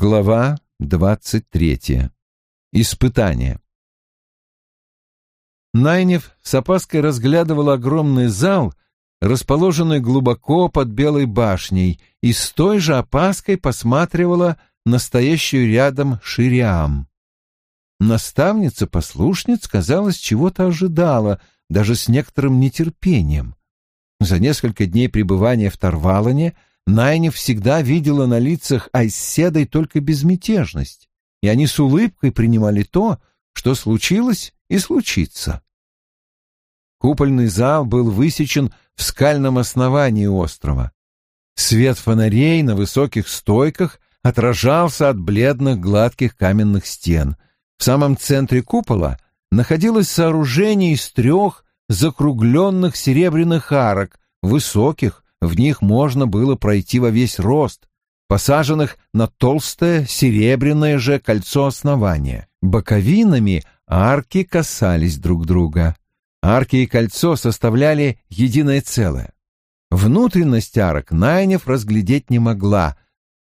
Глава двадцать третья. Испытание. Найнев с опаской разглядывал огромный зал, расположенный глубоко под Белой башней, и с той же опаской посматривала настоящую рядом Шириам. Наставница послушниц, казалось, чего-то ожидала, даже с некоторым нетерпением. За несколько дней пребывания в Тарвалане — Найни всегда видела на лицах Айседой только безмятежность, и они с улыбкой принимали то, что случилось и случится. Купольный зал был высечен в скальном основании острова. Свет фонарей на высоких стойках отражался от бледных гладких каменных стен. В самом центре купола находилось сооружение из трех закругленных серебряных арок, высоких, в них можно было пройти во весь рост, посаженных на толстое серебряное же кольцо основания. Боковинами арки касались друг друга. Арки и кольцо составляли единое целое. Внутренность арок Найнев разглядеть не могла.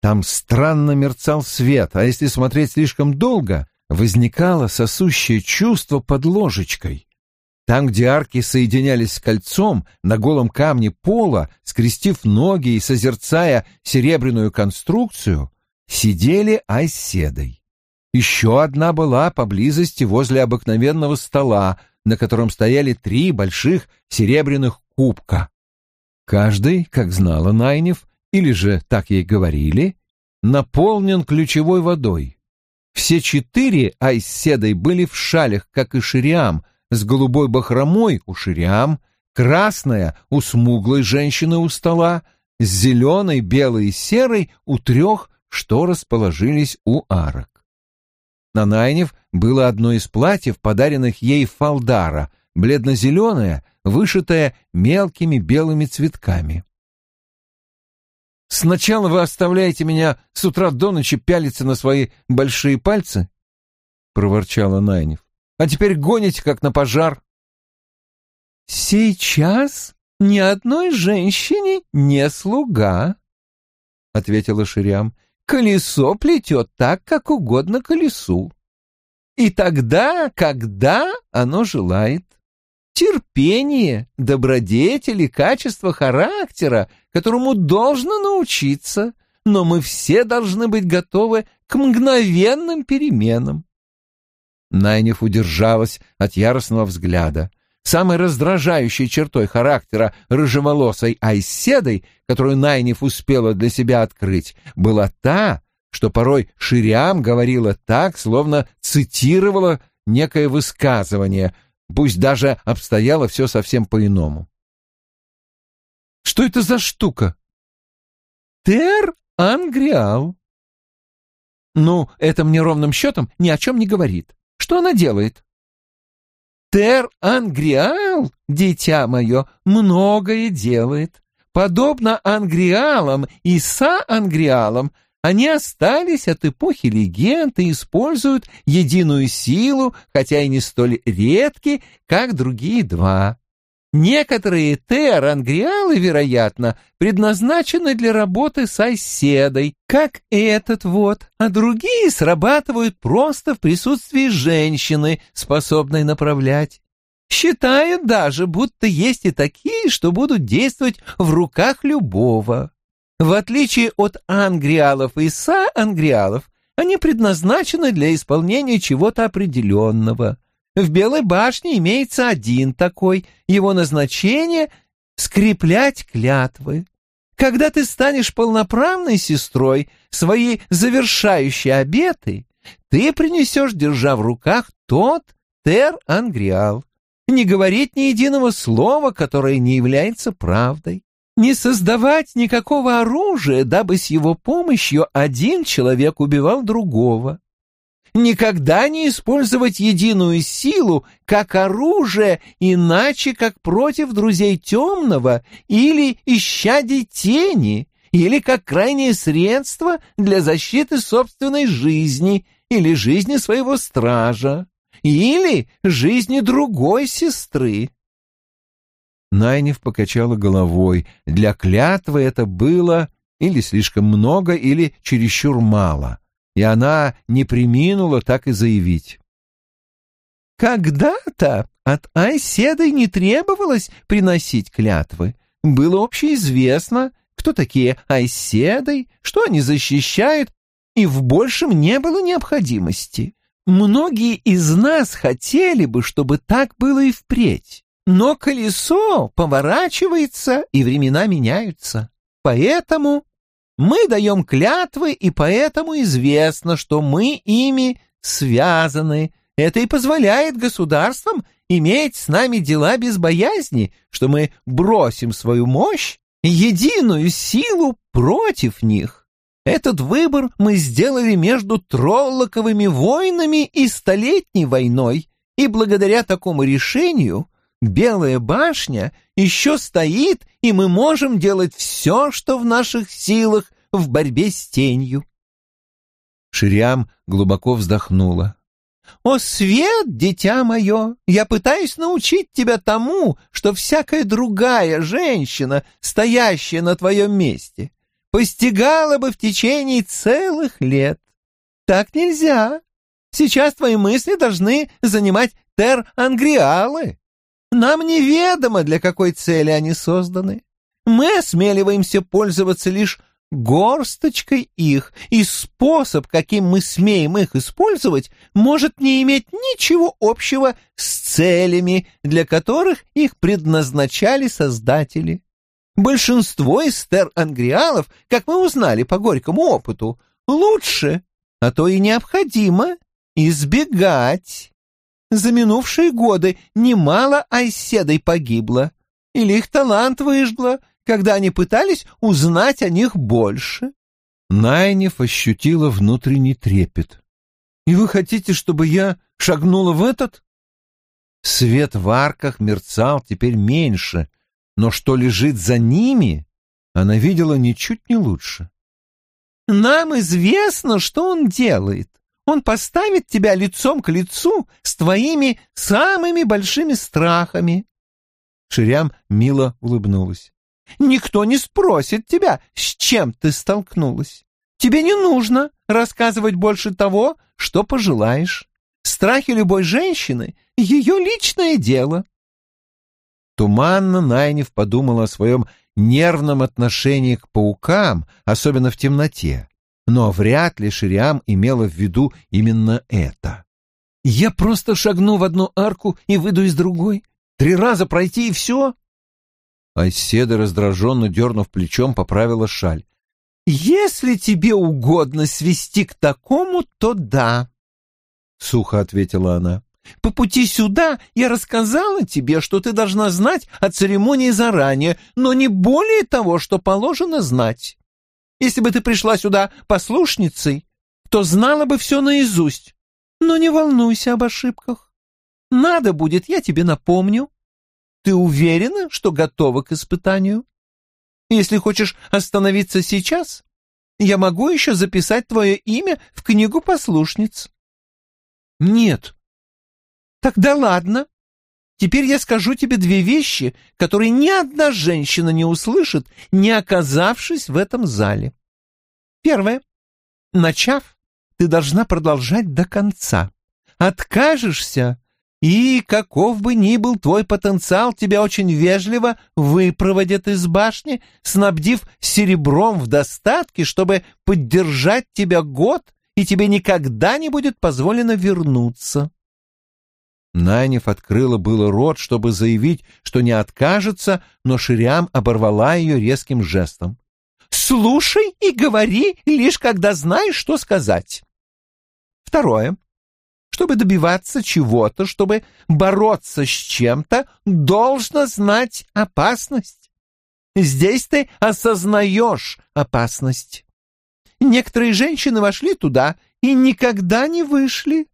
Там странно мерцал свет, а если смотреть слишком долго, возникало сосущее чувство под ложечкой. Там, где арки соединялись с кольцом, на голом камне пола, скрестив ноги и созерцая серебряную конструкцию, сидели айседой. Еще одна была поблизости возле обыкновенного стола, на котором стояли три больших серебряных кубка. Каждый, как знала Найнев, или же так ей говорили, наполнен ключевой водой. Все четыре айседой были в шалях, как и Шириам — с голубой бахромой у ширям, красная у смуглой женщины у стола, с зеленой, белой и серой у трех, что расположились у арок. На Найнев было одно из платьев, подаренных ей Фалдара, бледно-зеленое, вышитое мелкими белыми цветками. «Сначала вы оставляете меня с утра до ночи пялиться на свои большие пальцы?» — проворчала Найнев а теперь гоните, как на пожар. «Сейчас ни одной женщине не слуга», — ответила Ширям. «Колесо плетет так, как угодно колесу. И тогда, когда оно желает. Терпение, добродетель и качество характера, которому должно научиться, но мы все должны быть готовы к мгновенным переменам. Найнев удержалась от яростного взгляда. Самой раздражающей чертой характера рыжеволосой Айседой, которую Найнев успела для себя открыть, была та, что порой Шириам говорила так, словно цитировала некое высказывание, пусть даже обстояло все совсем по-иному. «Что это за штука?» «Тер Ангриал». «Ну, это мне ровным счетом ни о чем не говорит. Что она делает? Тер Ангриал, дитя мое, многое делает. Подобно Ангриалам и Са-Ангриалам, они остались от эпохи легенд и используют единую силу, хотя и не столь редки, как другие два. Некоторые терангриалы, вероятно, предназначены для работы с оседой, как этот вот, а другие срабатывают просто в присутствии женщины, способной направлять. Считают даже, будто есть и такие, что будут действовать в руках любого. В отличие от ангриалов и са-ангриалов, они предназначены для исполнения чего-то определенного — в Белой башне имеется один такой. Его назначение — скреплять клятвы. Когда ты станешь полноправной сестрой, свои завершающие обеты, ты принесешь, держа в руках, тот тер-ангриал. Не говорить ни единого слова, которое не является правдой. Не создавать никакого оружия, дабы с его помощью один человек убивал другого никогда не использовать единую силу как оружие, иначе как против друзей темного или исчадий тени, или как крайнее средство для защиты собственной жизни или жизни своего стража, или жизни другой сестры. Найнев покачала головой. Для клятвы это было или слишком много, или чересчур мало. И она не приминула так и заявить. Когда-то от Айседой не требовалось приносить клятвы. Было общеизвестно, кто такие Айседой, что они защищают, и в большем не было необходимости. Многие из нас хотели бы, чтобы так было и впредь. Но колесо поворачивается, и времена меняются. Поэтому мы даем клятвы, и поэтому известно, что мы ими связаны, это и позволяет государствам иметь с нами дела без боязни, что мы бросим свою мощь, единую силу против них. Этот выбор мы сделали между троллоковыми войнами и столетней войной, и благодаря такому решению Белая башня еще стоит, и мы можем делать все, что в наших силах в борьбе с тенью. Шириам глубоко вздохнула. «О, свет, дитя мое, я пытаюсь научить тебя тому, что всякая другая женщина, стоящая на твоем месте, постигала бы в течение целых лет. Так нельзя. Сейчас твои мысли должны занимать тер-ангриалы. Нам неведомо, для какой цели они созданы. Мы осмеливаемся пользоваться лишь горсточкой их, и способ, каким мы смеем их использовать, может не иметь ничего общего с целями, для которых их предназначали создатели. Большинство из стер-ангриалов, как мы узнали по горькому опыту, лучше, а то и необходимо, избегать. За минувшие годы немало айседой погибло, или их талант выжгло, когда они пытались узнать о них больше. Найнев ощутила внутренний трепет. «И вы хотите, чтобы я шагнула в этот?» Свет в арках мерцал теперь меньше, но что лежит за ними, она видела ничуть не лучше. «Нам известно, что он делает. Он поставит тебя лицом к лицу с твоими самыми большими страхами». Ширям мило улыбнулась. Никто не спросит тебя, с чем ты столкнулась. Тебе не нужно рассказывать больше того, что пожелаешь. Страхи любой женщины — ее личное дело. Туманно Найнев подумал о своем нервном отношении к паукам, особенно в темноте. Но вряд ли Шириам имела в виду именно это. «Я просто шагну в одну арку и выйду из другой. Три раза пройти и все?» Айседа, раздраженно дернув плечом, поправила шаль. «Если тебе угодно свести к такому, то да», — сухо ответила она. «По пути сюда я рассказала тебе, что ты должна знать о церемонии заранее, но не более того, что положено знать. Если бы ты пришла сюда послушницей, то знала бы все наизусть. Но не волнуйся об ошибках. Надо будет, я тебе напомню. Ты уверена, что готова к испытанию? Если хочешь остановиться сейчас, я могу еще записать твое имя в книгу послушниц. Нет. Тогда ладно. Теперь я скажу тебе две вещи, которые ни одна женщина не услышит, не оказавшись в этом зале. Первое. Начав, ты должна продолжать до конца. Откажешься, и, каков бы ни был твой потенциал, тебя очень вежливо выпроводят из башни, снабдив серебром в достатке, чтобы поддержать тебя год, и тебе никогда не будет позволено вернуться. Найнев открыла было рот, чтобы заявить, что не откажется, но Шириам оборвала ее резким жестом. «Слушай и говори, лишь когда знаешь, что сказать». Второе. Чтобы добиваться чего-то, чтобы бороться с чем-то, должно знать опасность. Здесь ты осознаешь опасность. Некоторые женщины вошли туда и никогда не вышли.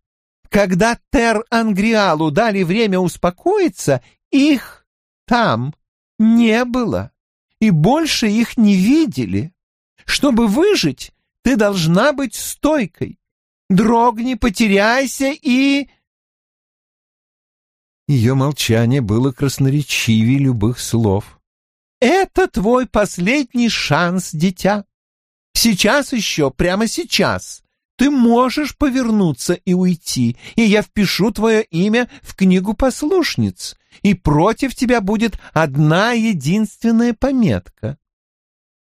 Когда Тер-Ангриалу дали время успокоиться, их там не было, и больше их не видели. Чтобы выжить, ты должна быть стойкой, дрогни, потеряйся и...» Ее молчание было красноречивее любых слов. «Это твой последний шанс, дитя. Сейчас еще, прямо сейчас, ты можешь повернуться и уйти, и я впишу твое имя в книгу послушниц, и против тебя будет одна единственная пометка.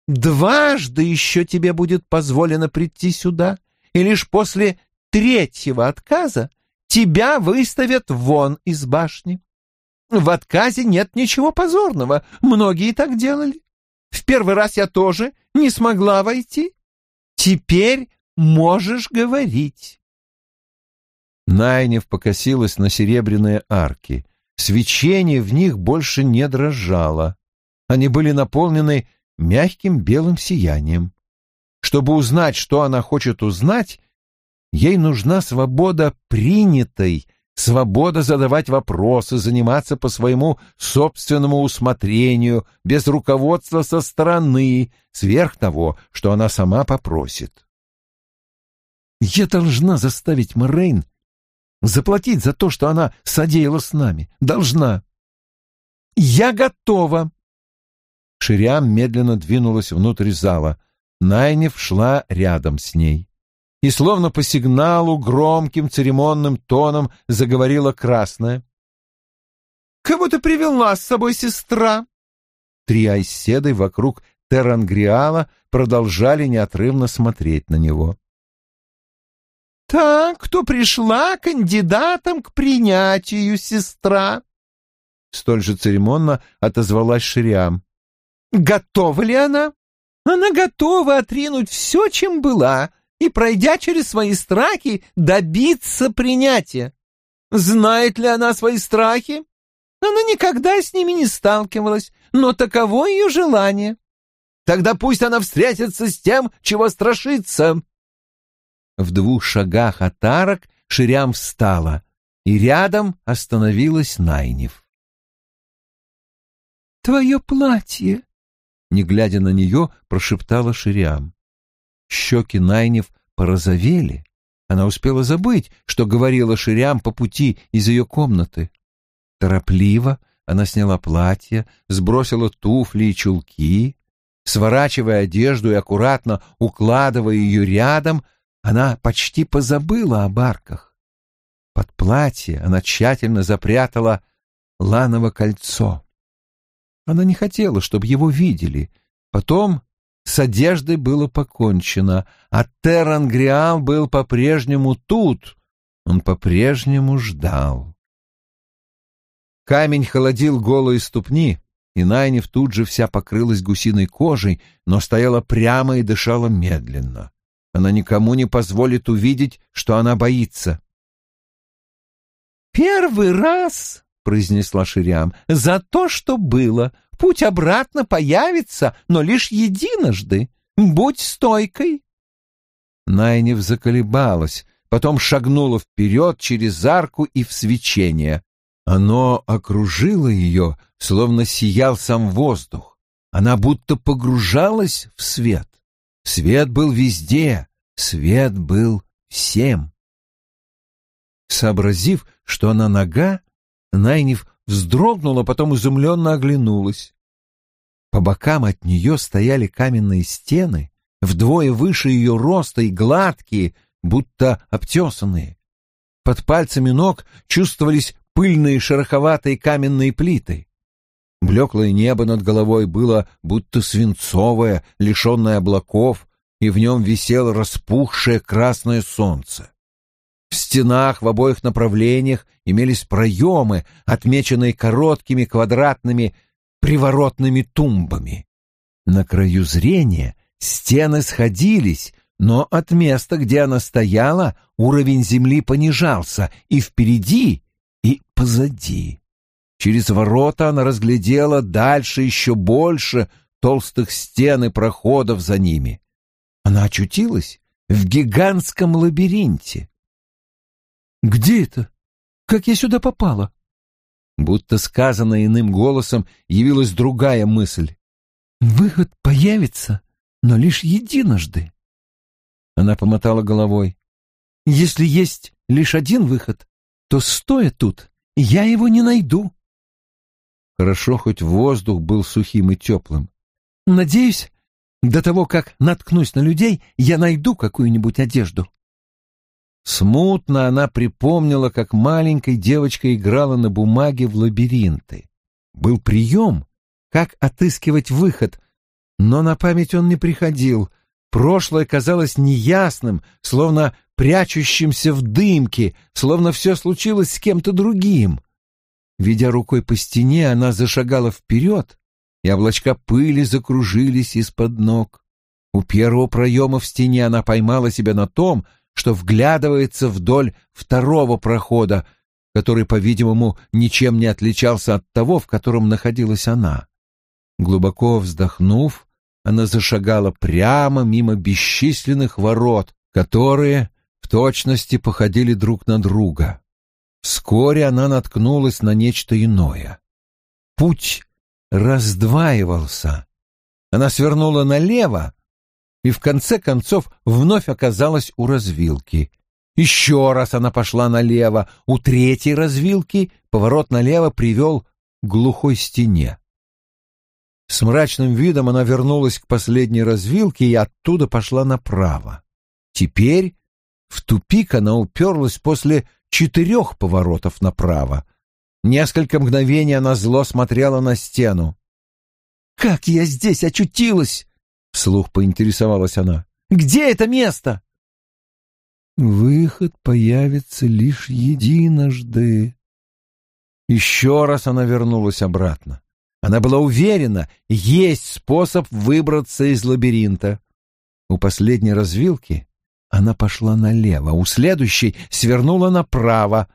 Дважды еще тебе будет позволено прийти сюда, и лишь после третьего отказа тебя выставят вон из башни. В отказе нет ничего позорного, многие так делали. В первый раз я тоже не смогла войти. Теперь можешь говорить. Найнев покосилась на серебряные арки. Свечение в них больше не дрожало. Они были наполнены мягким белым сиянием. Чтобы узнать, что она хочет узнать, ей нужна свобода принятой, свобода задавать вопросы, заниматься по своему собственному усмотрению, без руководства со стороны, сверх того, что она сама попросит. Я должна заставить Морейн заплатить за то, что она содеяла с нами. Должна. Я готова. Шириам медленно двинулась внутрь зала. Найнев шла рядом с ней. И словно по сигналу громким церемонным тоном заговорила красная. «Кого ты привела с собой, сестра?» Три айседы вокруг Терангриала продолжали неотрывно смотреть на него. «Та, кто пришла кандидатом к принятию, сестра!» Столь же церемонно отозвалась Шириам. «Готова ли она? Она готова отринуть все, чем была, и, пройдя через свои страхи, добиться принятия. Знает ли она свои страхи? Она никогда с ними не сталкивалась, но таково ее желание. Тогда пусть она встретится с тем, чего страшится. В двух шагах от арок Ширям встала, и рядом остановилась Найнев. «Твое платье!» Не глядя на нее, прошептала Ширям. Щеки Найнев порозовели. Она успела забыть, что говорила Ширям по пути из ее комнаты. Торопливо она сняла платье, сбросила туфли и чулки. Сворачивая одежду и аккуратно укладывая ее рядом, она почти позабыла о барках. Под платье она тщательно запрятала ланово кольцо. Она не хотела, чтобы его видели. Потом с одеждой было покончено, а Терангриал был по-прежнему тут. Он по-прежнему ждал. Камень холодил голые ступни, и Найнев тут же вся покрылась гусиной кожей, но стояла прямо и дышала медленно. Она никому не позволит увидеть, что она боится. «Первый раз», — произнесла Шириам, — «за то, что было. Путь обратно появится, но лишь единожды. Будь стойкой». Найнев заколебалась, потом шагнула вперед через арку и в свечение. Оно окружило ее, словно сиял сам воздух. Она будто погружалась в свет. Свет был везде, свет был всем. Сообразив, что она нога, Найниф вздрогнула, потом изумленно оглянулась. По бокам от нее стояли каменные стены, вдвое выше ее роста и гладкие, будто обтесанные. Под пальцами ног чувствовались пыльные шероховатые каменные плиты. Блеклое небо над головой было будто свинцовое, лишенное облаков, и в нем висело распухшее красное солнце. В стенах в обоих направлениях имелись проемы, отмеченные короткими квадратными приворотными тумбами. На краю зрения стены сходились, но от места, где она стояла, уровень земли понижался и впереди, и позади. Через ворота она разглядела дальше еще больше толстых стен и проходов за ними. Она очутилась в гигантском лабиринте. «Где это? Как я сюда попала?» Будто сказано иным голосом явилась другая мысль. «Выход появится, но лишь единожды». Она помотала головой. «Если есть лишь один выход, то, стоя тут, я его не найду». Хорошо, хоть воздух был сухим и теплым. «Надеюсь, до того, как наткнусь на людей, я найду какую-нибудь одежду. Смутно она припомнила, как маленькой девочка играла на бумаге в лабиринты. Был прием, как отыскивать выход, но на память он не приходил. Прошлое казалось неясным, словно прячущимся в дымке, словно все случилось с кем-то другим. Ведя рукой по стене, она зашагала вперед, и облачка пыли закружились из-под ног. У первого проема в стене она поймала себя на том, что вглядывается вдоль второго прохода, который, по-видимому, ничем не отличался от того, в котором находилась она. Глубоко вздохнув, она зашагала прямо мимо бесчисленных ворот, которые в точности походили друг на друга. Вскоре она наткнулась на нечто иное. Путь раздваивался. Она свернула налево, и в конце концов вновь оказалась у развилки. Еще раз она пошла налево, у третьей развилки поворот налево привел к глухой стене. С мрачным видом она вернулась к последней развилке и оттуда пошла направо. Теперь в тупик она уперлась после четырех поворотов направо. Несколько мгновений она зло смотрела на стену. «Как я здесь очутилась?» — вслух поинтересовалась она. «Где это место?» «Выход появится лишь единожды». Еще раз она вернулась обратно. Она была уверена, есть способ выбраться из лабиринта. У последней развилки она пошла налево, у следующей свернула направо.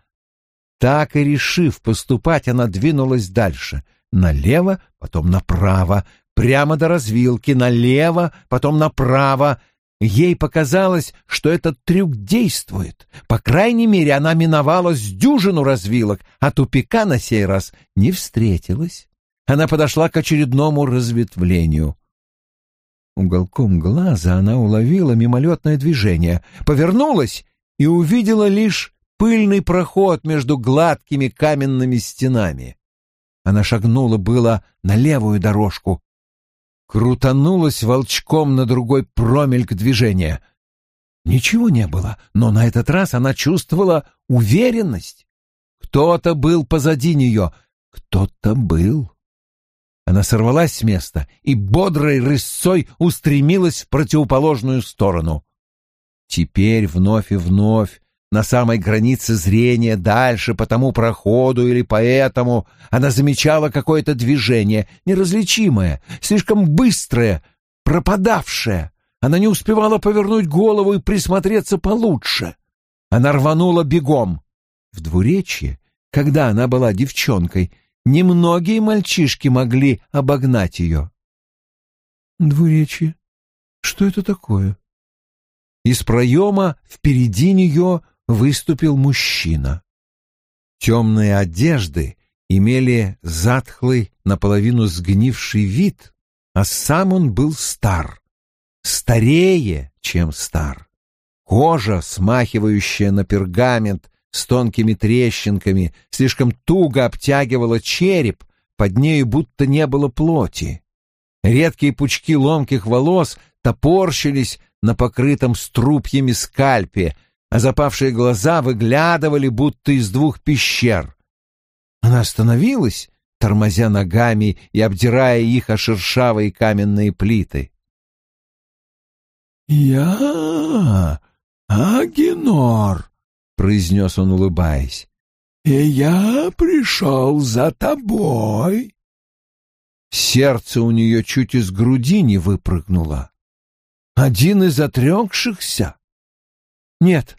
Так и решив поступать, она двинулась дальше. Налево, потом направо, прямо до развилки, налево, потом направо. Ей показалось, что этот трюк действует. По крайней мере, она миновала с дюжину развилок, а тупика на сей раз не встретилась. Она подошла к очередному разветвлению. Уголком глаза она уловила мимолетное движение, повернулась и увидела лишь пыльный проход между гладкими каменными стенами. Она шагнула было на левую дорожку, крутанулась волчком на другой промельк движения. Ничего не было, но на этот раз она чувствовала уверенность. Кто-то был позади нее, кто-то был. Она сорвалась с места и бодрой рысцой устремилась в противоположную сторону. Теперь вновь и вновь на самой границе зрения, дальше по тому проходу или по этому, она замечала какое-то движение, неразличимое, слишком быстрое, пропадавшее. Она не успевала повернуть голову и присмотреться получше. Она рванула бегом. В двуречье, когда она была девчонкой, немногие мальчишки могли обогнать ее. Двуречье? Что это такое? Из проема впереди нее выступил мужчина. Темные одежды имели затхлый, наполовину сгнивший вид, а сам он был стар, старее, чем стар. Кожа, смахивающая на пергамент с тонкими трещинками, слишком туго обтягивала череп, под нею будто не было плоти. Редкие пучки ломких волос топорщились на покрытом струпьями скальпе, а запавшие глаза выглядывали будто из двух пещер. Она остановилась, тормозя ногами и обдирая их о шершавые каменные плиты. «Я Агенор», — произнес он, улыбаясь, — «и я пришел за тобой». Сердце у нее чуть из груди не выпрыгнуло. «Один из отрекшихся?» «Нет,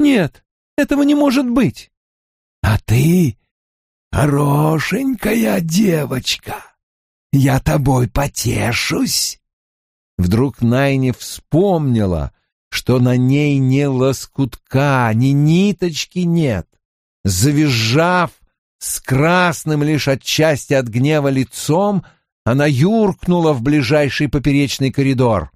нет, этого не может быть. А ты хорошенькая девочка. Я тобой потешусь. Вдруг Найни вспомнила, что на ней ни лоскутка, ни ниточки нет. Завизжав, с красным лишь отчасти от гнева лицом, она юркнула в ближайший поперечный коридор.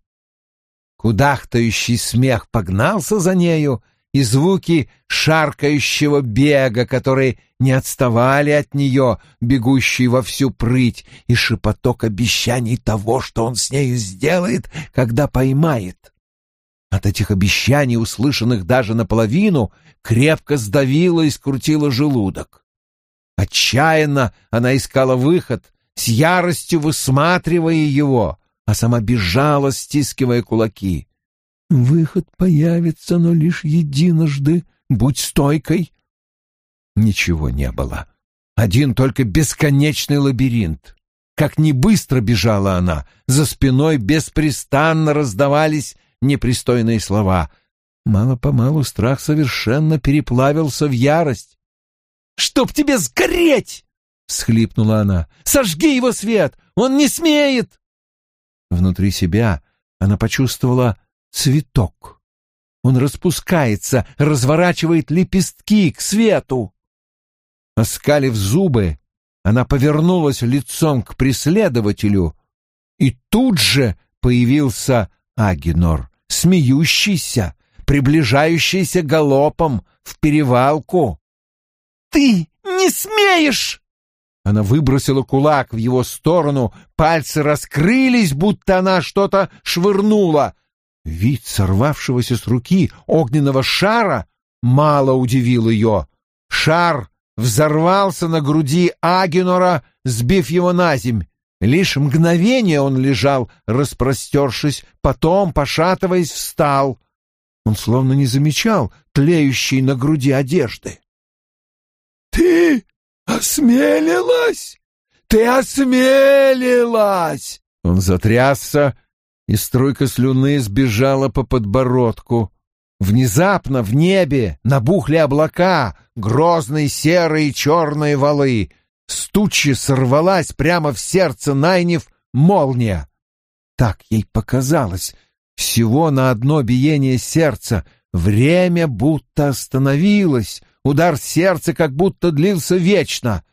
Кудахтающий смех погнался за нею, и звуки шаркающего бега, которые не отставали от нее, бегущие во всю прыть, и шепоток обещаний того, что он с нею сделает, когда поймает. От этих обещаний, услышанных даже наполовину, крепко сдавило и скрутило желудок. Отчаянно она искала выход, с яростью высматривая его, а сама бежала, стискивая кулаки. «Выход появится, но лишь единожды. Будь стойкой!» Ничего не было. Один только бесконечный лабиринт. Как не быстро бежала она, за спиной беспрестанно раздавались непристойные слова. Мало-помалу страх совершенно переплавился в ярость. «Чтоб тебе сгореть!» — всхлипнула она. «Сожги его свет! Он не смеет!» Внутри себя она почувствовала цветок. Он распускается, разворачивает лепестки к свету. Оскалив зубы, она повернулась лицом к преследователю, и тут же появился Агинор, смеющийся, приближающийся галопом в перевалку. «Ты не смеешь!» Она выбросила кулак в его сторону, пальцы раскрылись, будто она что-то швырнула. Вид сорвавшегося с руки огненного шара мало удивил ее. Шар взорвался на груди Агенора, сбив его на земь. Лишь мгновение он лежал, распростершись, потом, пошатываясь, встал. Он словно не замечал тлеющей на груди одежды. «Ты осмелилась? Ты осмелилась!» Он затрясся, и струйка слюны сбежала по подбородку. Внезапно в небе набухли облака, грозные серые и черные валы. С тучи сорвалась прямо в сердце Найнев молния. Так ей показалось. Всего на одно биение сердца. Время будто остановилось. Удар сердца как будто длился вечно.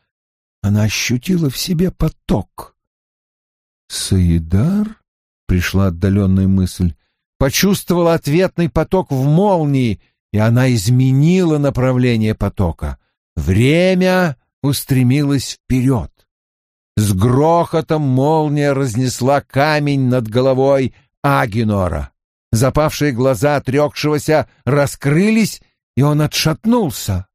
Она ощутила в себе поток. «Саидар?» — пришла отдаленная мысль почувствовала ответный поток в молнии, и она изменила направление потока. Время устремилось вперед. С грохотом молния разнесла камень над головой Агинора. Запавшие глаза отрекшегося раскрылись, и он отшатнулся.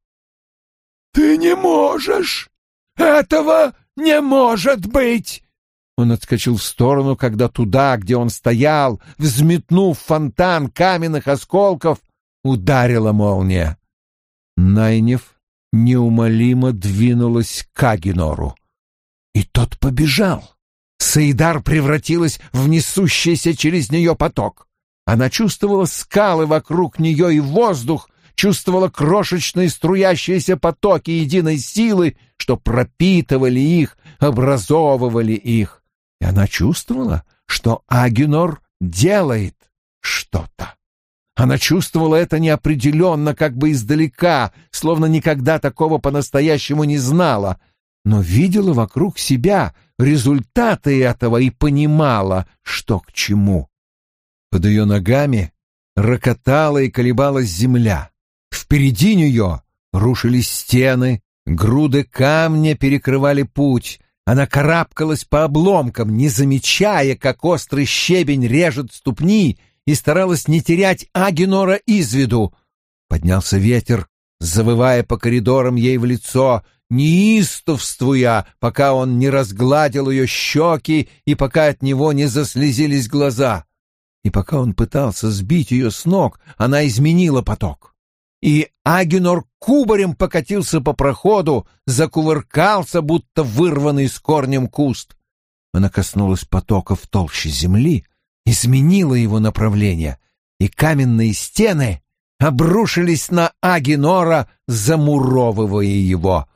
«Ты не можешь! Этого не может быть!» Он отскочил в сторону, когда туда, где он стоял, взметнув фонтан каменных осколков, ударила молния. Найнев неумолимо двинулась к Агинору. И тот побежал. Саидар превратилась в несущийся через нее поток. Она чувствовала скалы вокруг нее и воздух, чувствовала крошечные струящиеся потоки единой силы, что пропитывали их, образовывали их и она чувствовала, что Агинор делает что-то. Она чувствовала это неопределенно, как бы издалека, словно никогда такого по-настоящему не знала, но видела вокруг себя результаты этого и понимала, что к чему. Под ее ногами рокотала и колебалась земля. Впереди нее рушились стены, груды камня перекрывали путь, она карабкалась по обломкам, не замечая, как острый щебень режет ступни, и старалась не терять Агинора из виду. Поднялся ветер, завывая по коридорам ей в лицо, неистовствуя, пока он не разгладил ее щеки и пока от него не заслезились глаза. И пока он пытался сбить ее с ног, она изменила поток и Агинор кубарем покатился по проходу, закувыркался, будто вырванный с корнем куст. Она коснулась потока в толще земли, изменила его направление, и каменные стены обрушились на Агинора, замуровывая его.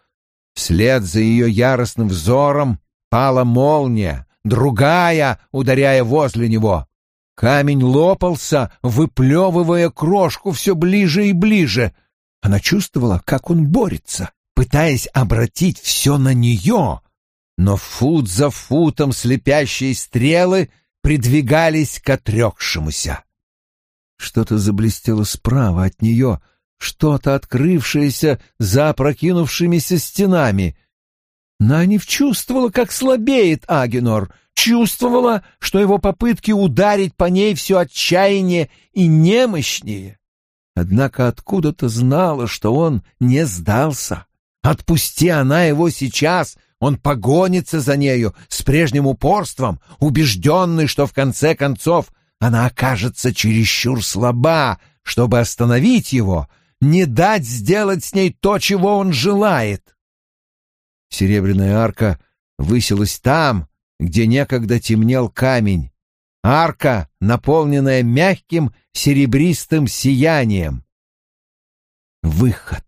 Вслед за ее яростным взором пала молния, другая, ударяя возле него. Камень лопался, выплевывая крошку все ближе и ближе. Она чувствовала, как он борется, пытаясь обратить все на нее. Но фут за футом слепящие стрелы придвигались к отрекшемуся. Что-то заблестело справа от нее, что-то открывшееся за опрокинувшимися стенами. Нанив чувствовала, как слабеет Агенор, чувствовала, что его попытки ударить по ней все отчаяннее и немощнее. Однако откуда-то знала, что он не сдался. Отпусти она его сейчас, он погонится за нею с прежним упорством, убежденный, что в конце концов она окажется чересчур слаба, чтобы остановить его, не дать сделать с ней то, чего он желает. Серебряная арка высилась там, где некогда темнел камень. Арка, наполненная мягким серебристым сиянием. Выход.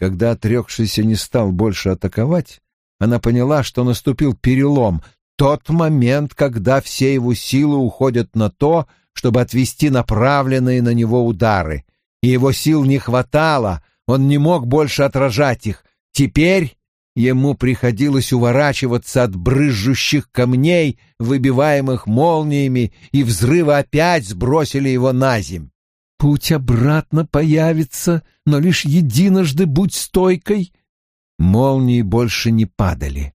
Когда отрекшийся не стал больше атаковать, она поняла, что наступил перелом, тот момент, когда все его силы уходят на то, чтобы отвести направленные на него удары. И его сил не хватало, он не мог больше отражать их. Теперь ему приходилось уворачиваться от брызжущих камней, выбиваемых молниями, и взрывы опять сбросили его на земь. Путь обратно появится, но лишь единожды будь стойкой. Молнии больше не падали.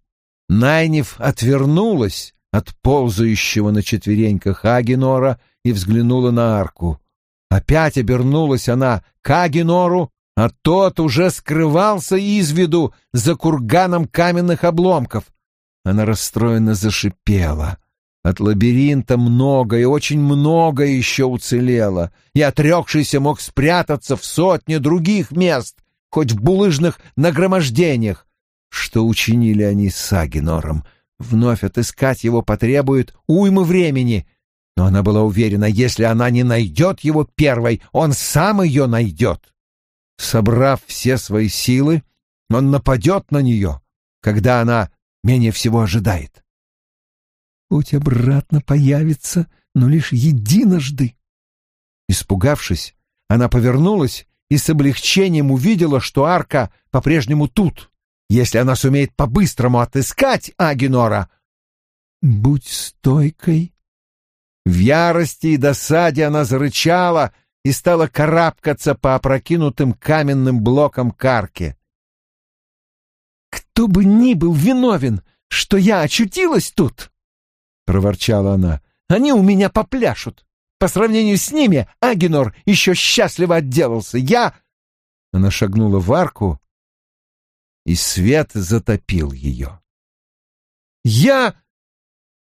Найнев отвернулась от ползающего на четвереньках Агинора и взглянула на арку. Опять обернулась она к Агинору, а тот уже скрывался из виду за курганом каменных обломков. Она расстроенно зашипела. От лабиринта много и очень много еще уцелело, и отрекшийся мог спрятаться в сотне других мест, хоть в булыжных нагромождениях, что учинили они с Агинором. Вновь отыскать его потребует уймы времени. Но она была уверена, если она не найдет его первой, он сам ее найдет. Собрав все свои силы, он нападет на нее, когда она менее всего ожидает. Путь обратно появится, но лишь единожды. Испугавшись, она повернулась и с облегчением увидела, что арка по-прежнему тут если она сумеет по-быстрому отыскать Агинора. Будь стойкой. В ярости и досаде она зарычала и стала карабкаться по опрокинутым каменным блокам карки. «Кто бы ни был виновен, что я очутилась тут!» — проворчала она. «Они у меня попляшут. По сравнению с ними Агинор еще счастливо отделался. Я...» Она шагнула в арку и свет затопил ее. «Я...»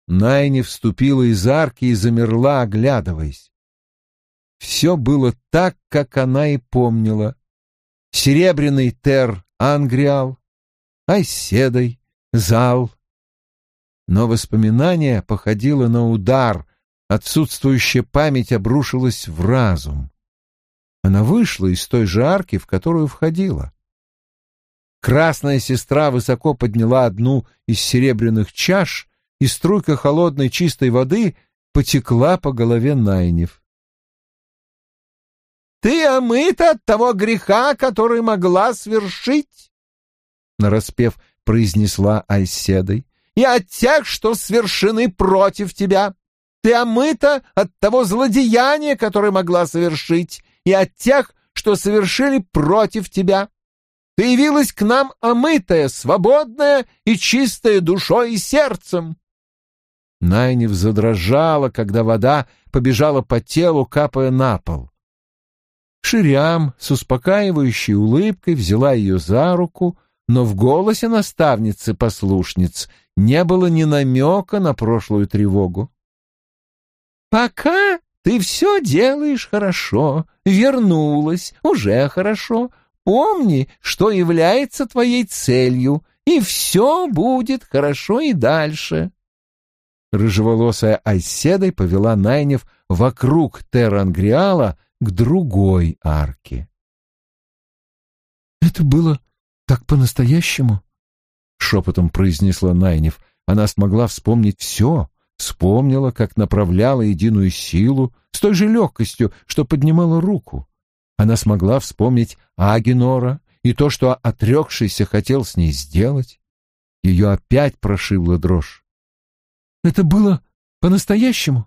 Найни вступила из арки и замерла, оглядываясь. Все было так, как она и помнила. Серебряный тер Ангриал, Айседой, зал. Но воспоминание походило на удар, отсутствующая память обрушилась в разум. Она вышла из той же арки, в которую входила. Красная сестра высоко подняла одну из серебряных чаш, и струйка холодной чистой воды потекла по голове Найнев. «Ты омыта от того греха, который могла свершить!» Нараспев произнесла Айседой. «И от тех, что свершены против тебя. Ты омыта от того злодеяния, которое могла совершить, и от тех, что совершили против тебя. Ты явилась к нам омытая, свободная и чистая душой и сердцем. Найнев задрожала, когда вода побежала по телу, капая на пол. Шириам с успокаивающей улыбкой взяла ее за руку, но в голосе наставницы-послушниц не было ни намека на прошлую тревогу. «Пока ты все делаешь хорошо, вернулась, уже хорошо, Помни, что является твоей целью, и все будет хорошо и дальше. Рыжеволосая Айседой повела Найнев вокруг Терангриала к другой арке. «Это было так по-настоящему?» — шепотом произнесла Найнев. Она смогла вспомнить все, вспомнила, как направляла единую силу с той же легкостью, что поднимала руку. Она смогла вспомнить Агинора и то, что отрекшийся хотел с ней сделать. Ее опять прошибла дрожь. «Это было по-настоящему?»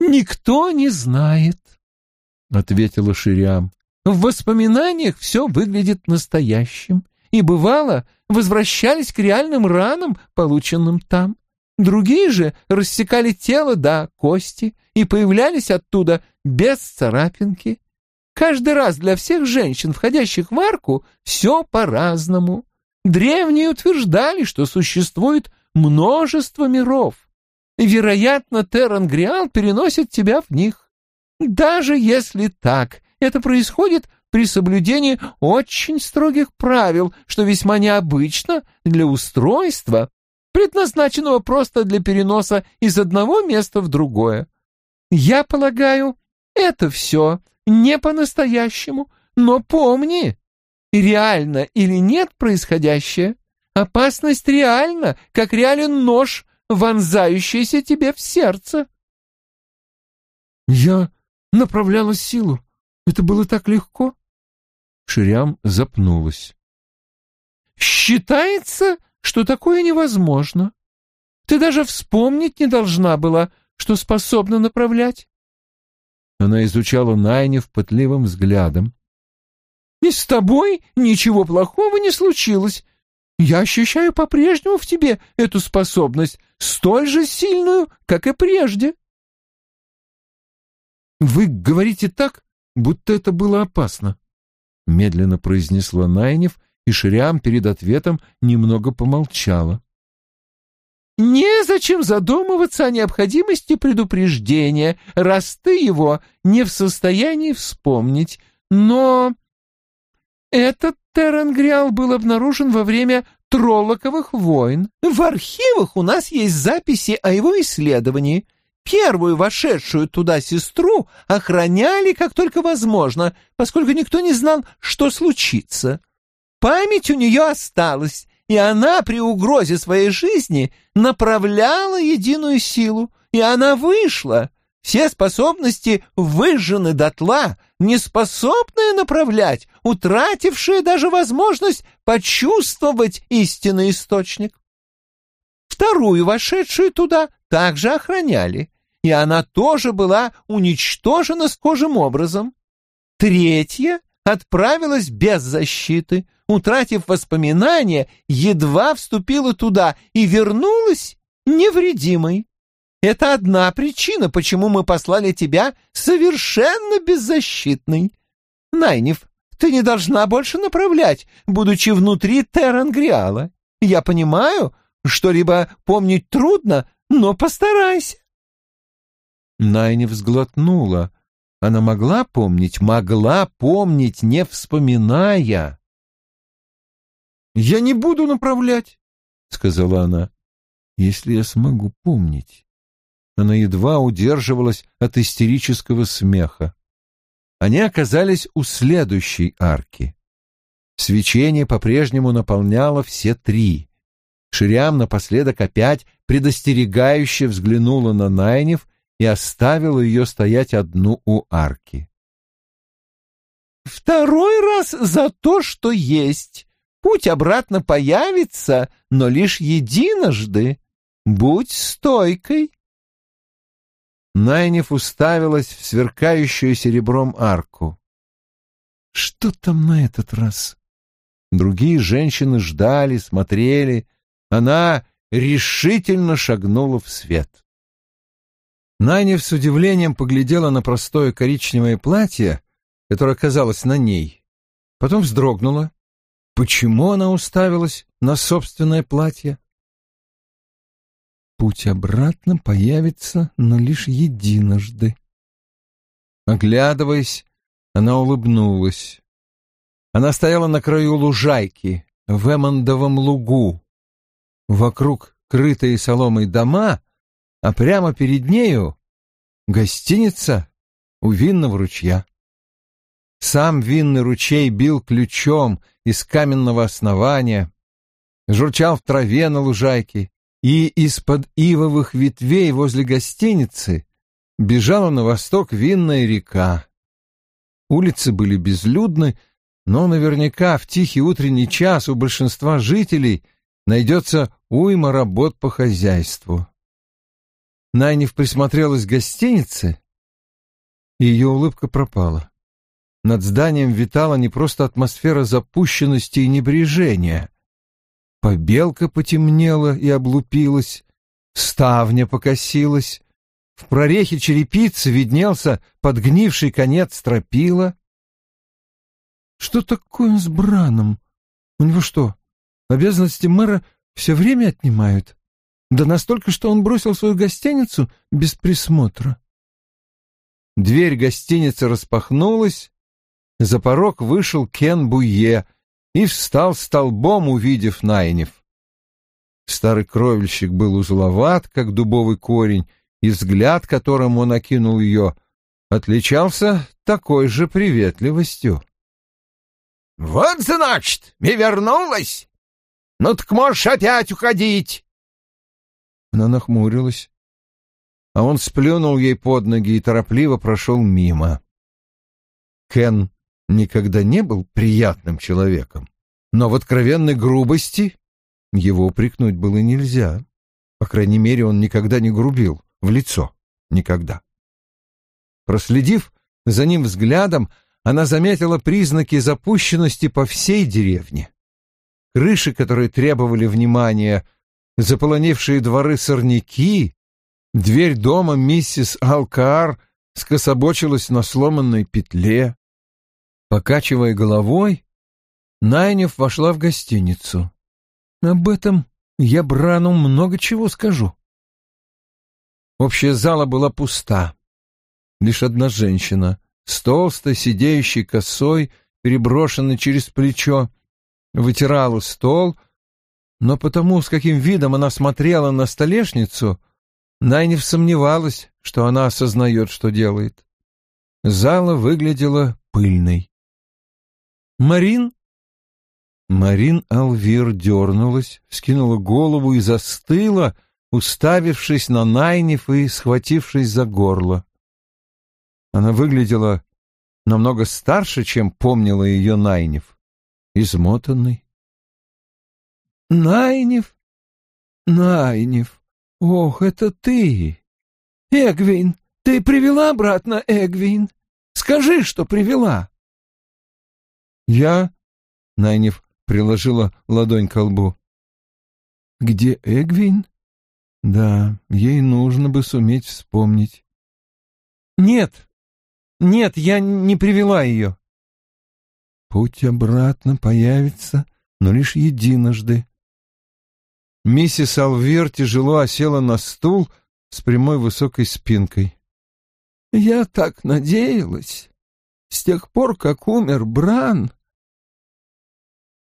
«Никто не знает», — ответила Шириам. «В воспоминаниях все выглядит настоящим, и, бывало, возвращались к реальным ранам, полученным там. Другие же рассекали тело до кости и появлялись оттуда без царапинки. Каждый раз для всех женщин, входящих в арку, все по-разному. Древние утверждали, что существует множество миров. Вероятно, Террангриал переносит тебя в них. Даже если так, это происходит при соблюдении очень строгих правил, что весьма необычно для устройства, предназначенного просто для переноса из одного места в другое. Я полагаю, это все не по-настоящему, но помни, реально или нет происходящее, опасность реальна, как реален нож, вонзающийся тебе в сердце. Я направляла силу. Это было так легко. Ширям запнулась. «Считается, что такое невозможно. Ты даже вспомнить не должна была, что способна направлять». Она изучала Найнев пытливым взглядом. «И с тобой ничего плохого не случилось. Я ощущаю по-прежнему в тебе эту способность, столь же сильную, как и прежде». «Вы говорите так, будто это было опасно», медленно произнесла Найнев, и Шириам перед ответом немного помолчала. «Незачем задумываться о необходимости предупреждения, раз ты его не в состоянии вспомнить. Но этот Терангриал был обнаружен во время Троллоковых войн. В архивах у нас есть записи о его исследовании. Первую вошедшую туда сестру охраняли как только возможно, поскольку никто не знал, что случится. Память у нее осталась, и она при угрозе своей жизни направляла единую силу, и она вышла. Все способности выжжены дотла, неспособные направлять, утратившие даже возможность почувствовать истинный источник. Вторую, вошедшую туда, также охраняли и она тоже была уничтожена схожим образом. Третья отправилась без защиты, утратив воспоминания, едва вступила туда и вернулась невредимой. Это одна причина, почему мы послали тебя совершенно беззащитной. Найниф, ты не должна больше направлять, будучи внутри Терангриала. Я понимаю, что-либо помнить трудно, но постарайся. Найни взглотнула. Она могла помнить, могла помнить, не вспоминая. «Я не буду направлять», — сказала она, — «если я смогу помнить». Она едва удерживалась от истерического смеха. Они оказались у следующей арки. Свечение по-прежнему наполняло все три. Шириам напоследок опять предостерегающе взглянула на Найнев и оставила ее стоять одну у арки. «Второй раз за то, что есть. Путь обратно появится, но лишь единожды. Будь стойкой». Найнев уставилась в сверкающую серебром арку. «Что там на этот раз?» Другие женщины ждали, смотрели. Она решительно шагнула в свет. Найнев с удивлением поглядела на простое коричневое платье, которое оказалось на ней. Потом вздрогнула. Почему она уставилась на собственное платье? Путь обратно появится, но лишь единожды. Оглядываясь, она улыбнулась. Она стояла на краю лужайки, в Эммондовом лугу. Вокруг крытые соломой дома а прямо перед нею гостиница у винного ручья. Сам винный ручей бил ключом из каменного основания, журчал в траве на лужайке, и из-под ивовых ветвей возле гостиницы бежала на восток винная река. Улицы были безлюдны, но наверняка в тихий утренний час у большинства жителей найдется уйма работ по хозяйству. Найниф присмотрелась к гостинице, и ее улыбка пропала. над зданием витала не просто атмосфера запущенности и небрежения. Побелка потемнела и облупилась, ставня покосилась, в прорехе черепицы виднелся подгнивший конец стропила. Что такое с Браном? У него что, обязанности мэра все время отнимают? Да настолько, что он бросил свою гостиницу без присмотра. Дверь гостиницы распахнулась, за порог вышел Кен Буе и встал столбом, увидев Найнев. Старый кровельщик был узловат, как дубовый корень, и взгляд, которым он окинул ее, отличался такой же приветливостью. — Вот, значит, и вернулась? Ну так можешь опять уходить. Она нахмурилась, а он сплюнул ей под ноги и торопливо прошел мимо. Кен никогда не был приятным человеком, но в откровенной грубости его упрекнуть было нельзя. По крайней мере, он никогда не грубил в лицо. Никогда. Проследив за ним взглядом, она заметила признаки запущенности по всей деревне. Крыши, которые требовали внимания, заполонившие дворы сорняки, дверь дома миссис Алкаар скособочилась на сломанной петле. Покачивая головой, Найнев вошла в гостиницу. «Об этом я Брану много чего скажу». Общая зала была пуста. Лишь одна женщина, с толстой, сидеющей косой, переброшенной через плечо, вытирала стол, но потому, с каким видом она смотрела на столешницу, Найнев сомневалась, что она осознает, что делает. Зала выглядела пыльной. «Марин?» Марин Алвир дернулась, скинула голову и застыла, уставившись на Найниф и схватившись за горло. Она выглядела намного старше, чем помнила ее Найниф, измотанной. «Найниф? Найниф! Ох, это ты! Эгвин, ты привела обратно Эгвин? Скажи, что привела!» «Я...» — Найниф приложила ладонь к лбу. «Где Эгвин?» Да, ей нужно бы суметь вспомнить. Нет, нет, я не привела ее. Путь обратно появится, но лишь единожды. Миссис Алвер тяжело осела на стул с прямой высокой спинкой. Я так надеялась. С тех пор, как умер Бран...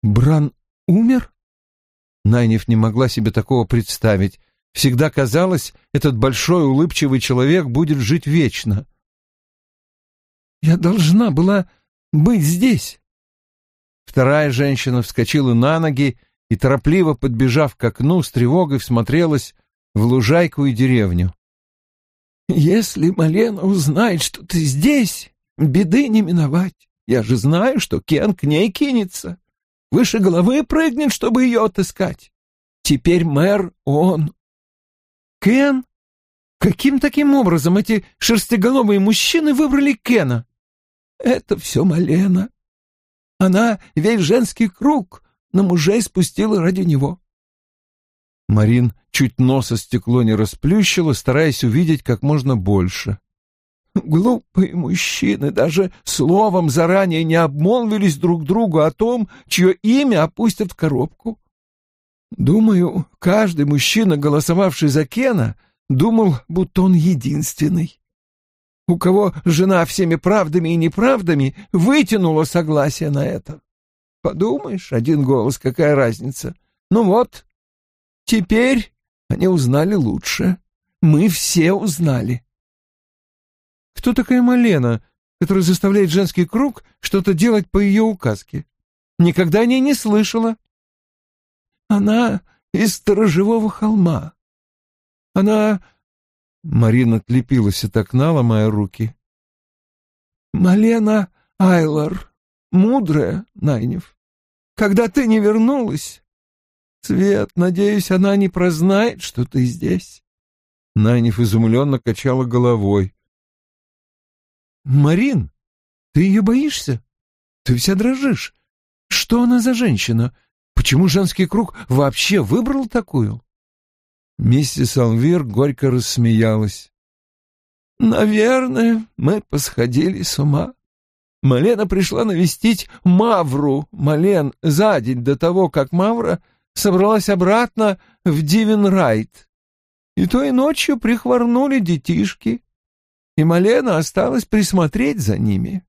Бран умер? Найнев не могла себе такого представить. Всегда казалось, этот большой улыбчивый человек будет жить вечно. «Я должна была быть здесь!» Вторая женщина вскочила на ноги и, торопливо подбежав к окну, с тревогой всмотрелась в лужайку и деревню. «Если Малена узнает, что ты здесь, беды не миновать. Я же знаю, что Кен к ней кинется. Выше головы прыгнет, чтобы ее отыскать. Теперь мэр он, Кен? Каким таким образом эти шерстеголовые мужчины выбрали Кена? Это все Малена. Она весь женский круг на мужей спустила ради него. Марин чуть носа стекло не расплющила, стараясь увидеть как можно больше. Глупые мужчины даже словом заранее не обмолвились друг другу о том, чье имя опустят в коробку. Думаю, каждый мужчина, голосовавший за Кена, думал, будто он единственный. У кого жена всеми правдами и неправдами вытянула согласие на это. Подумаешь, один голос, какая разница. Ну вот, теперь они узнали лучше. Мы все узнали. Кто такая Малена, которая заставляет женский круг что-то делать по ее указке? Никогда о ней не слышала. Она из сторожевого холма. Она...» Марина отлепилась от окна, ломая руки. «Малена Айлар, мудрая, Найнев. Когда ты не вернулась, Свет, надеюсь, она не прознает, что ты здесь». Найнев изумленно качала головой. «Марин, Ты ее боишься? Ты вся дрожишь. Что она за женщина? Почему женский круг вообще выбрал такую?» Миссис Алвир горько рассмеялась. «Наверное, мы посходили с ума. Малена пришла навестить Мавру, Мален, за день до того, как Мавра собралась обратно в Дивенрайт. И той ночью прихворнули детишки, и Малена осталась присмотреть за ними.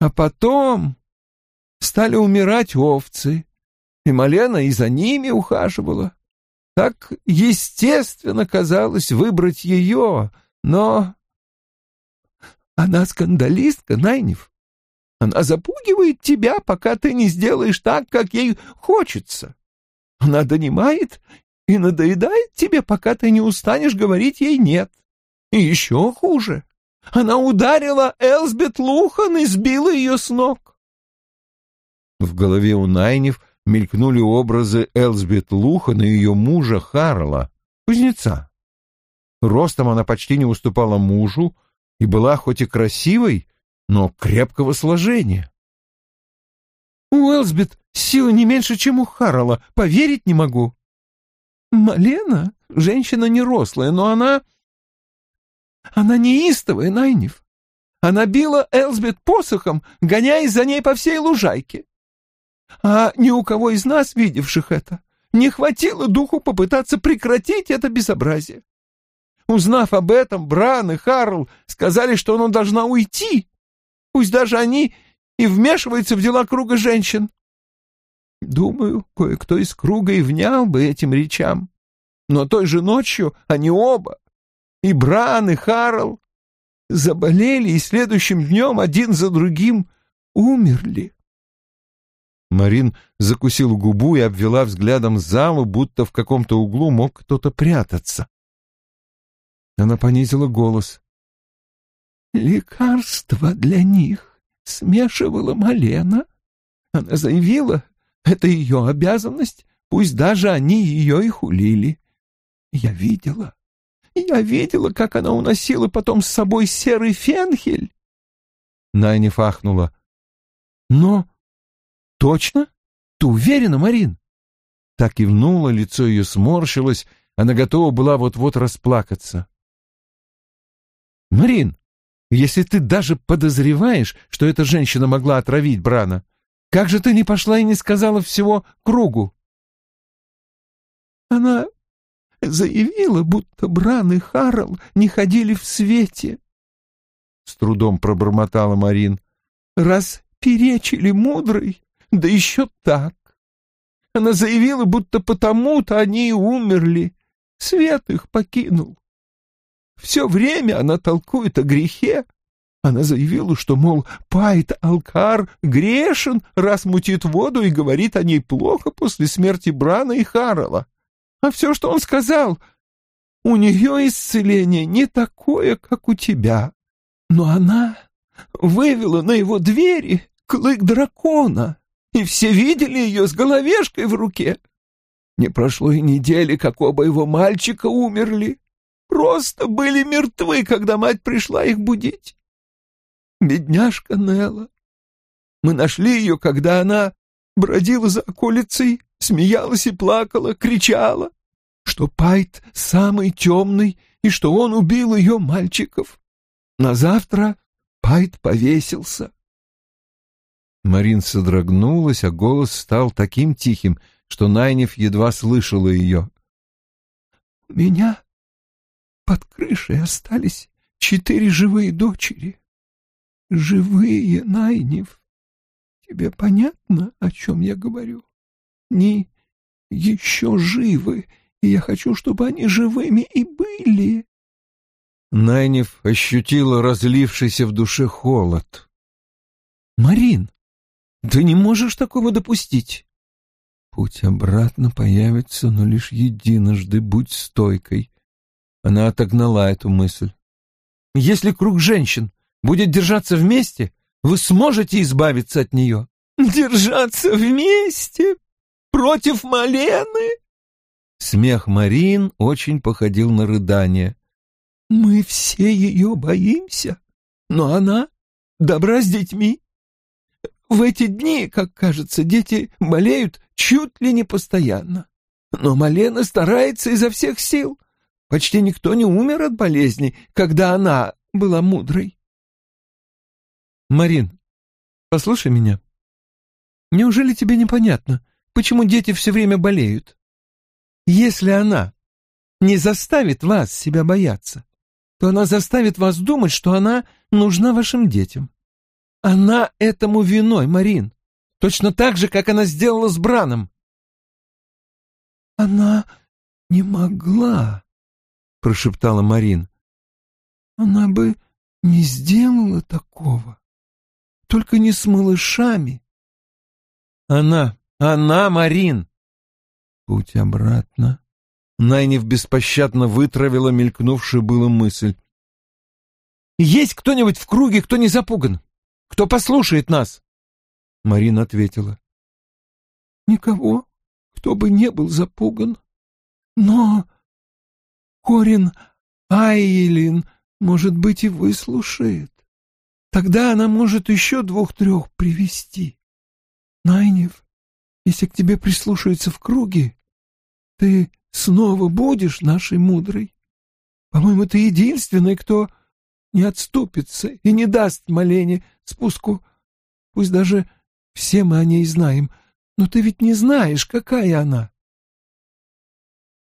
А потом стали умирать овцы, и Малена и за ними ухаживала. Так естественно казалось выбрать ее, но... Она скандалистка, Найнев. Она запугивает тебя, пока ты не сделаешь так, как ей хочется. Она донимает и надоедает тебе, пока ты не устанешь говорить ей «нет». И еще хуже. Она ударила Элсбет Лухан и сбила ее с ног. В голове у Найнев мелькнули образы Элсбет Лухан и ее мужа Харла, кузнеца. Ростом она почти не уступала мужу и была хоть и красивой, но крепкого сложения. У Элсбет силы не меньше, чем у Харрела, поверить не могу. Малена — женщина не рослая, но она... Она неистовая, Найнев. Она била Элсбет посохом, гоняясь за ней по всей лужайке. А ни у кого из нас, видевших это, не хватило духу попытаться прекратить это безобразие. Узнав об этом, Бран и Харл сказали, что она должна уйти, Пусть даже они и вмешиваются в дела круга женщин. Думаю, кое-кто из круга и внял бы этим речам. Но той же ночью они оба, и Бран, и Харл, заболели и следующим днем один за другим умерли. Марин закусил губу и обвела взглядом залу, будто в каком-то углу мог кто-то прятаться. Она понизила голос. Лекарство для них смешивала Малена. Она заявила, это ее обязанность, пусть даже они ее и хулили. Я видела, я видела, как она уносила потом с собой серый фенхель. Найни фахнула. Но точно? Ты уверена, Марин? Так кивнула, лицо ее сморщилось, она готова была вот-вот расплакаться. Марин, если ты даже подозреваешь, что эта женщина могла отравить Брана, как же ты не пошла и не сказала всего кругу? Она заявила, будто Бран и Харл не ходили в свете. С трудом пробормотала Марин. Раз перечили мудрой, да еще так. Она заявила, будто потому-то они и умерли. Свет их покинул. Все время она толкует о грехе. Она заявила, что, мол, Пайт Алкар грешен, раз мутит воду и говорит о ней плохо после смерти Брана и Харрела. А все, что он сказал, у нее исцеление не такое, как у тебя. Но она вывела на его двери клык дракона, и все видели ее с головешкой в руке. Не прошло и недели, как оба его мальчика умерли просто были мертвы, когда мать пришла их будить. Бедняжка Нелла. Мы нашли ее, когда она бродила за околицей, смеялась и плакала, кричала, что Пайт самый темный и что он убил ее мальчиков. На завтра Пайт повесился. Марин содрогнулась, а голос стал таким тихим, что Найнев едва слышала ее. — Меня под крышей остались четыре живые дочери. Живые, Найнев. Тебе понятно, о чем я говорю? Они еще живы, и я хочу, чтобы они живыми и были. Найнев ощутила разлившийся в душе холод. «Марин, ты не можешь такого допустить!» «Путь обратно появится, но лишь единожды. Будь стойкой. Она отогнала эту мысль. «Если круг женщин будет держаться вместе, вы сможете избавиться от нее». «Держаться вместе? Против Малены?» Смех Марин очень походил на рыдание. «Мы все ее боимся, но она добра с детьми. В эти дни, как кажется, дети болеют чуть ли не постоянно. Но Малена старается изо всех сил. Почти никто не умер от болезни, когда она была мудрой. Марин, послушай меня. Неужели тебе непонятно, почему дети все время болеют? Если она не заставит вас себя бояться, то она заставит вас думать, что она нужна вашим детям. Она этому виной, Марин. Точно так же, как она сделала с Браном. Она не могла, прошептала Марин. Она бы не сделала такого. Только не с малышами. Она, она, Марин. Путь обратно. Найнев беспощадно вытравила мелькнувшую было мысль. «Есть кто-нибудь в круге, кто не запуган? Кто послушает нас?» Марина ответила. «Никого, кто бы не был запуган. Но Корин Айлин, может быть, и выслушает. Тогда она может еще двух-трех привести. Найнев, если к тебе прислушаются в круге, ты снова будешь нашей мудрой. По-моему, ты единственный, кто не отступится и не даст Малене спуску. Пусть даже все мы о ней знаем, но ты ведь не знаешь, какая она.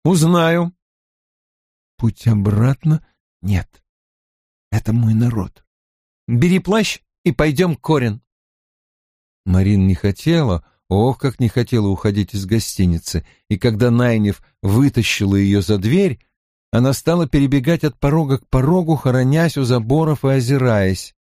Узнаю. Путь обратно нет. Это мой народ. Бери плащ и пойдем Корин. Марин не хотела, ох, как не хотела уходить из гостиницы, и когда Найнев вытащила ее за дверь, она стала перебегать от порога к порогу, хоронясь у заборов и озираясь.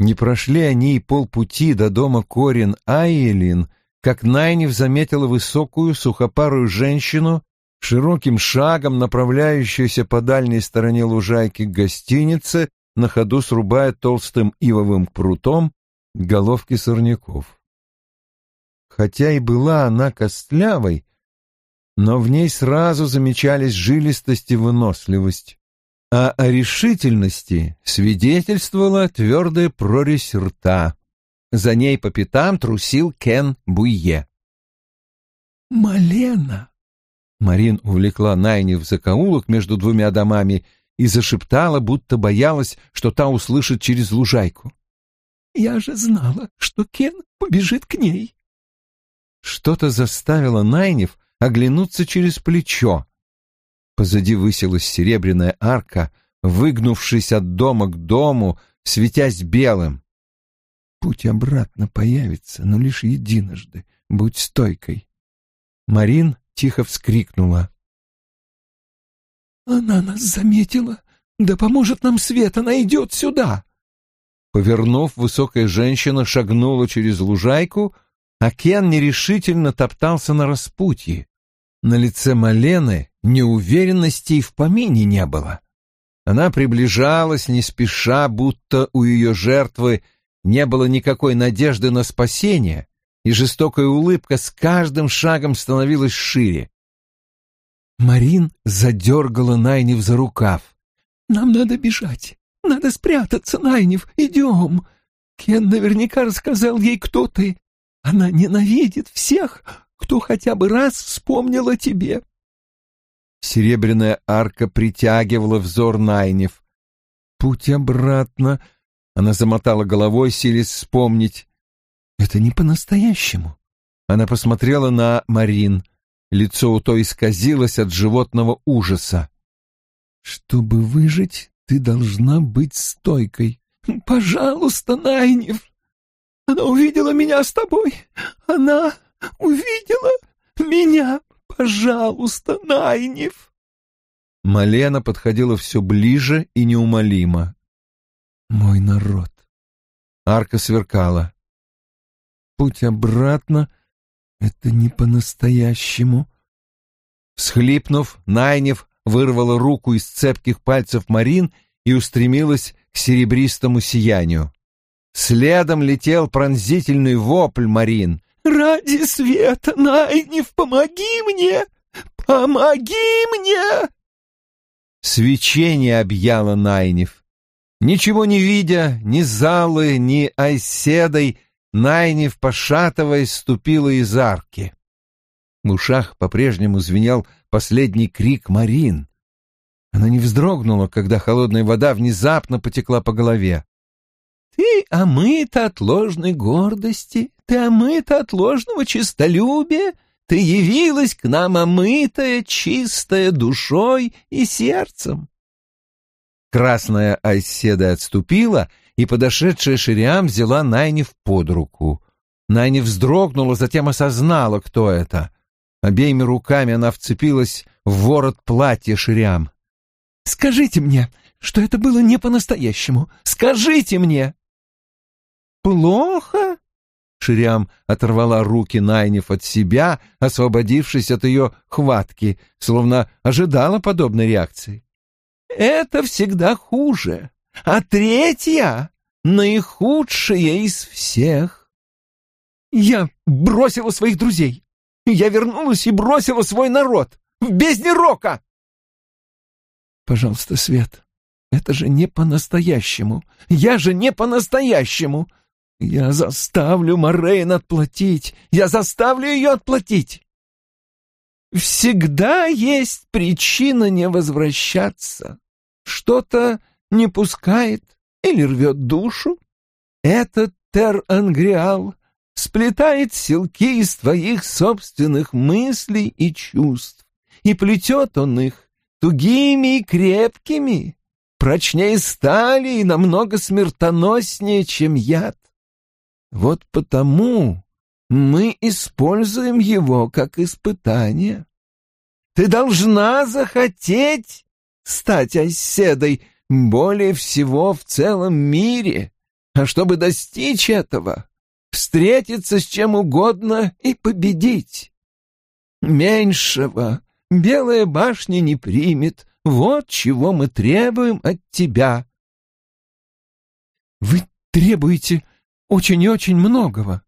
Не прошли они и полпути до дома Корин Айелин, как Найнев заметила высокую сухопарую женщину, широким шагом направляющуюся по дальней стороне лужайки к гостинице, на ходу срубая толстым ивовым прутом головки сорняков. Хотя и была она костлявой, но в ней сразу замечались жилистость и выносливость, а о решительности свидетельствовала твердая прорезь рта. За ней по пятам трусил Кен Буйе. «Малена!» Марин увлекла Найни в закоулок между двумя домами и зашептала, будто боялась, что та услышит через лужайку. «Я же знала, что Кен побежит к ней». Что-то заставило Найнев оглянуться через плечо. Позади высилась серебряная арка, выгнувшись от дома к дому, светясь белым. Путь обратно появится, но лишь единожды. Будь стойкой. Марин тихо вскрикнула. «Она нас заметила! Да поможет нам свет, она идет сюда!» Повернув, высокая женщина шагнула через лужайку, а Кен нерешительно топтался на распутье. На лице Малены неуверенности и в помине не было. Она приближалась не спеша, будто у ее жертвы не было никакой надежды на спасение, и жестокая улыбка с каждым шагом становилась шире. Марин задергала Найнев за рукав. «Нам надо бежать. Надо спрятаться, Найнев. Идем. Кен наверняка рассказал ей, кто ты. Она ненавидит всех, кто хотя бы раз вспомнил о тебе». Серебряная арка притягивала взор Найнев. «Путь обратно!» Она замотала головой, силясь вспомнить. «Это не по-настоящему». Она посмотрела на Марин. Лицо у той исказилось от животного ужаса. «Чтобы выжить, ты должна быть стойкой». «Пожалуйста, Найнев! Она увидела меня с тобой! Она увидела меня! Пожалуйста, Найнев!» Малена подходила все ближе и неумолимо. «Мой народ!» Арка сверкала. «Путь обратно — это не по-настоящему». Схлипнув, Найнев вырвала руку из цепких пальцев Марин и устремилась к серебристому сиянию. Следом летел пронзительный вопль Марин. «Ради света, Найнев, помоги мне! Помоги мне!» Свечение объяло Найнев. Ничего не видя, ни залы, ни айседой, Найнев, пошатываясь, ступила из арки. В ушах по-прежнему звенел последний крик Марин. Она не вздрогнула, когда холодная вода внезапно потекла по голове. «Ты омыта от ложной гордости, ты омыта от ложного честолюбия, ты явилась к нам омытая, чистая душой и сердцем. Красная Айседа отступила, и подошедшая Шириам взяла Найнев под руку. Найнев вздрогнула, затем осознала, кто это. Обеими руками она вцепилась в ворот платья Шириам. «Скажите мне, что это было не по-настоящему. Скажите мне!» «Плохо?» Шириам оторвала руки Найнев от себя, освободившись от ее хватки, словно ожидала подобной реакции это всегда хуже, а третья — наихудшая из всех. Я бросила своих друзей. Я вернулась и бросила свой народ в бездне рока. Пожалуйста, Свет, это же не по-настоящему. Я же не по-настоящему. Я заставлю Морейн отплатить. Я заставлю ее отплатить. Всегда есть причина не возвращаться что-то не пускает или рвет душу, этот Тер-Ангриал сплетает силки из твоих собственных мыслей и чувств, и плетет он их тугими и крепкими, прочнее стали и намного смертоноснее, чем яд. Вот потому мы используем его как испытание. Ты должна захотеть стать оседой более всего в целом мире, а чтобы достичь этого, встретиться с чем угодно и победить. Меньшего Белая башня не примет, вот чего мы требуем от тебя. Вы требуете очень и очень многого.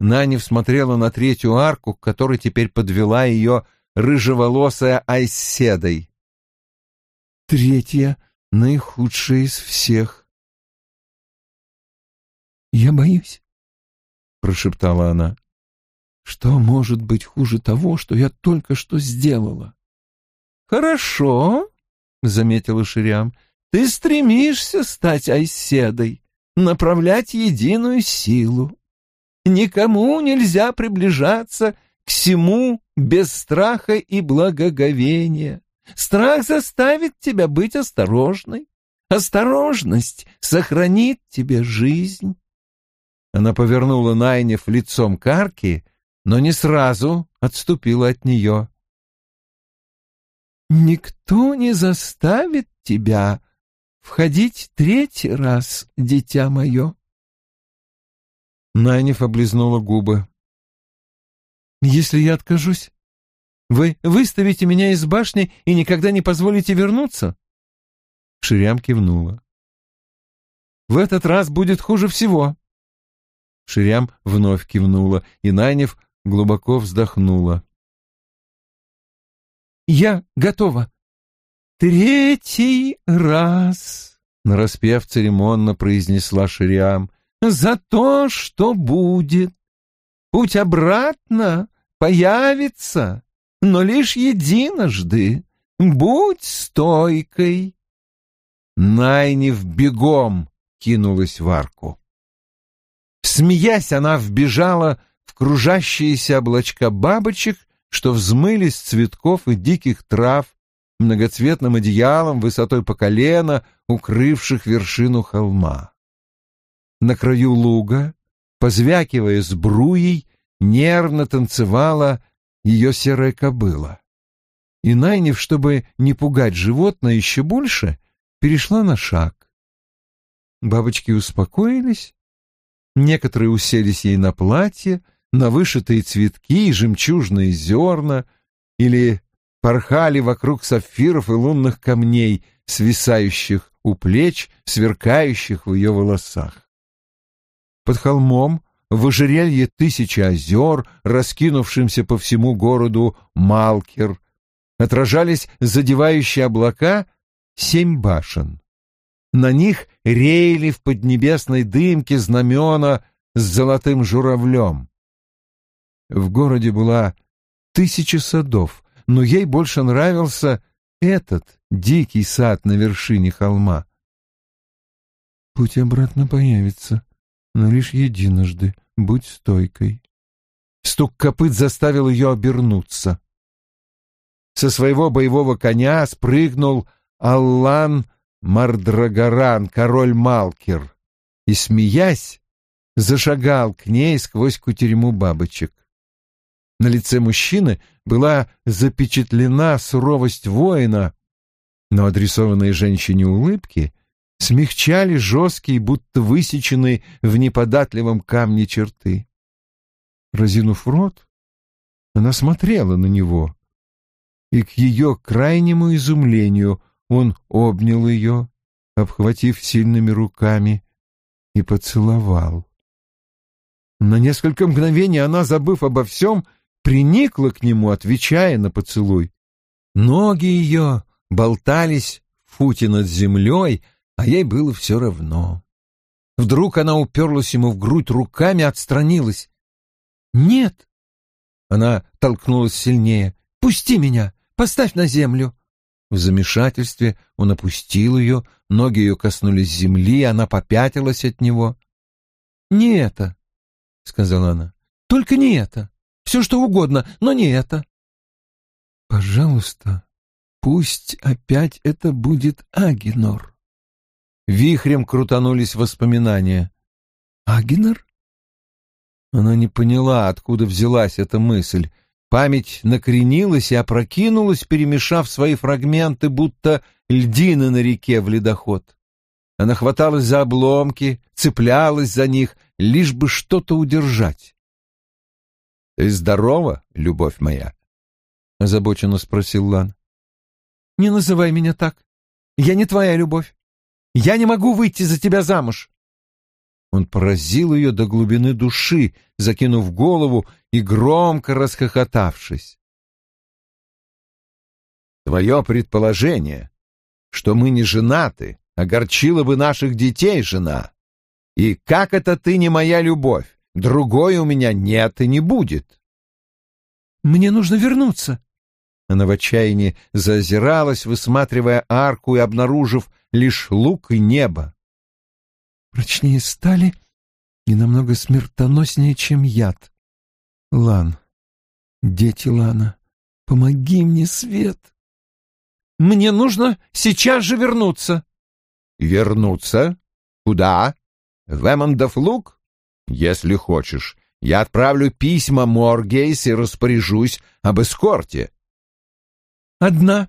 Нанев смотрела на третью арку, к теперь подвела ее рыжеволосая Айседой. Третья наихудшая из всех. «Я боюсь», — прошептала она. «Что может быть хуже того, что я только что сделала?» «Хорошо», — заметила Ширям, — «ты стремишься стать Айседой, направлять единую силу. Никому нельзя приближаться к всему без страха и благоговения. Страх заставит тебя быть осторожной. Осторожность сохранит тебе жизнь. Она повернула Найнев лицом к арке, но не сразу отступила от нее. «Никто не заставит тебя входить третий раз, дитя мое». Найнев облизнула губы. «Если я откажусь, вы выставите меня из башни и никогда не позволите вернуться?» Ширям кивнула. «В этот раз будет хуже всего». Ширям вновь кивнула, и Найнев глубоко вздохнула. «Я готова». «Третий раз», — нараспев церемонно произнесла Шириам, — «за то, что будет. Путь обратно появится, но лишь единожды. Будь стойкой. Найнев бегом кинулась в арку. Смеясь, она вбежала в кружащиеся облачка бабочек, что взмылись с цветков и диких трав, многоцветным одеялом высотой по колено, укрывших вершину холма. На краю луга, позвякивая сбруей, нервно танцевала ее серая кобыла. И Найнев, чтобы не пугать животное еще больше, перешла на шаг. Бабочки успокоились, некоторые уселись ей на платье, на вышитые цветки и жемчужные зерна, или порхали вокруг сапфиров и лунных камней, свисающих у плеч, сверкающих в ее волосах. Под холмом в ожерелье тысячи озер, раскинувшимся по всему городу Малкер, отражались задевающие облака семь башен. На них реяли в поднебесной дымке знамена с золотым журавлем. В городе была тысяча садов, но ей больше нравился этот дикий сад на вершине холма. Путь обратно появится, но лишь единожды. Будь стойкой. Стук копыт заставил ее обернуться. Со своего боевого коня спрыгнул Аллан Мардрагоран, король Малкер, и, смеясь, зашагал к ней сквозь кутерьму бабочек. На лице мужчины была запечатлена суровость воина, но адресованные женщине улыбки смягчали жесткие, будто высеченные в неподатливом камне черты. Разинув рот, она смотрела на него, и к ее крайнему изумлению он обнял ее, обхватив сильными руками, и поцеловал. На несколько мгновений она, забыв обо всем, приникла к нему, отвечая на поцелуй. Ноги ее болтались в футе над землей, а ей было все равно. Вдруг она уперлась ему в грудь руками, отстранилась. «Нет!» Она толкнулась сильнее. «Пусти меня! Поставь на землю!» В замешательстве он опустил ее, ноги ее коснулись земли, она попятилась от него. «Не это!» — сказала она. «Только не это! Все что угодно, но не это!» «Пожалуйста, пусть опять это будет Агинор!» Вихрем крутанулись воспоминания. «Агнер?» Она не поняла, откуда взялась эта мысль. Память накренилась и опрокинулась, перемешав свои фрагменты, будто льдины на реке в ледоход. Она хваталась за обломки, цеплялась за них, лишь бы что-то удержать. — Ты здорова, любовь моя? — озабоченно спросил Лан. — Не называй меня так. Я не твоя любовь. Я не могу выйти за тебя замуж!» Он поразил ее до глубины души, закинув голову и громко расхохотавшись. «Твое предположение, что мы не женаты, огорчило бы наших детей, жена. И как это ты не моя любовь? Другой у меня нет и не будет». «Мне нужно вернуться», она в отчаянии зазиралась, высматривая арку и обнаружив лишь лук и небо. Прочнее стали и намного смертоноснее, чем яд. Лан, дети Лана, помоги мне, Свет. Мне нужно сейчас же вернуться. Вернуться? Куда? В Эммондов луг? Если хочешь, я отправлю письма Моргейс и распоряжусь об эскорте. Одна,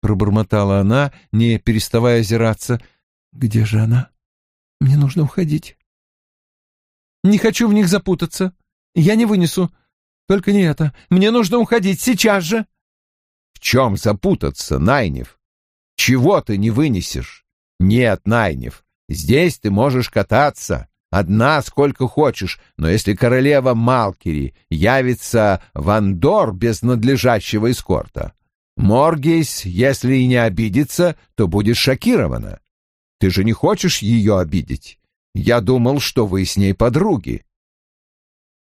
пробормотала она, не переставая озираться. Где же она? Мне нужно уходить. Не хочу в них запутаться. Я не вынесу. Только не это. Мне нужно уходить сейчас же. В чем запутаться, Найнев? Чего ты не вынесешь? Нет, Найнев, здесь ты можешь кататься. Одна сколько хочешь, но если королева Малкири явится в Андор без надлежащего эскорта, Моргейс, если и не обидится, то будешь шокирована. Ты же не хочешь ее обидеть? Я думал, что вы с ней подруги.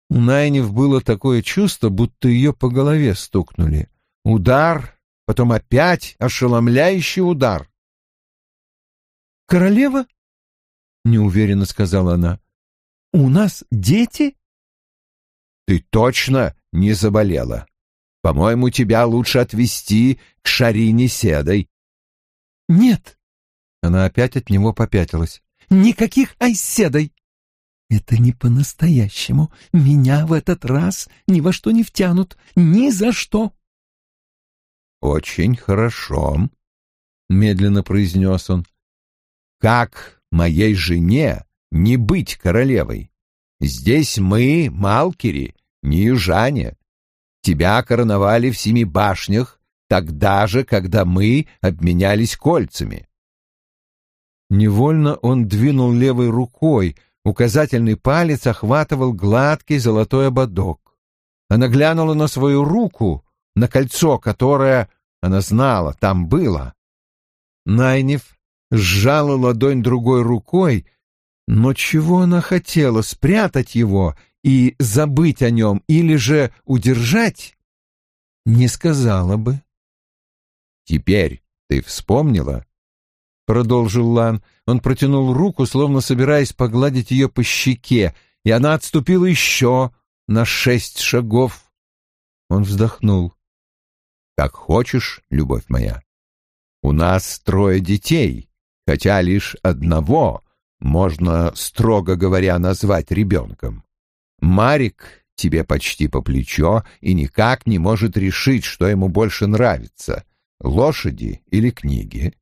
У Найнев было такое чувство, будто ее по голове стукнули. Удар, потом опять ошеломляющий удар. «Королева?» — неуверенно сказала она. «У нас дети?» «Ты точно не заболела?» По-моему, тебя лучше отвезти к Шарине Седой. Нет. Она опять от него попятилась. Никаких Айседой. Это не по-настоящему. Меня в этот раз ни во что не втянут. Ни за что. Очень хорошо, медленно произнес он. Как моей жене не быть королевой? Здесь мы, Малкири, не южане. Тебя короновали в семи башнях, тогда же, когда мы обменялись кольцами. Невольно он двинул левой рукой, указательный палец охватывал гладкий золотой ободок. Она глянула на свою руку, на кольцо, которое, она знала, там было. Найнев сжала ладонь другой рукой, но чего она хотела, спрятать его и забыть о нем или же удержать? Не сказала бы. «Теперь ты вспомнила?» — продолжил Лан. Он протянул руку, словно собираясь погладить ее по щеке, и она отступила еще на шесть шагов. Он вздохнул. «Как хочешь, любовь моя. У нас трое детей, хотя лишь одного можно, строго говоря, назвать ребенком. Марик тебе почти по плечо и никак не может решить, что ему больше нравится — лошади или книги.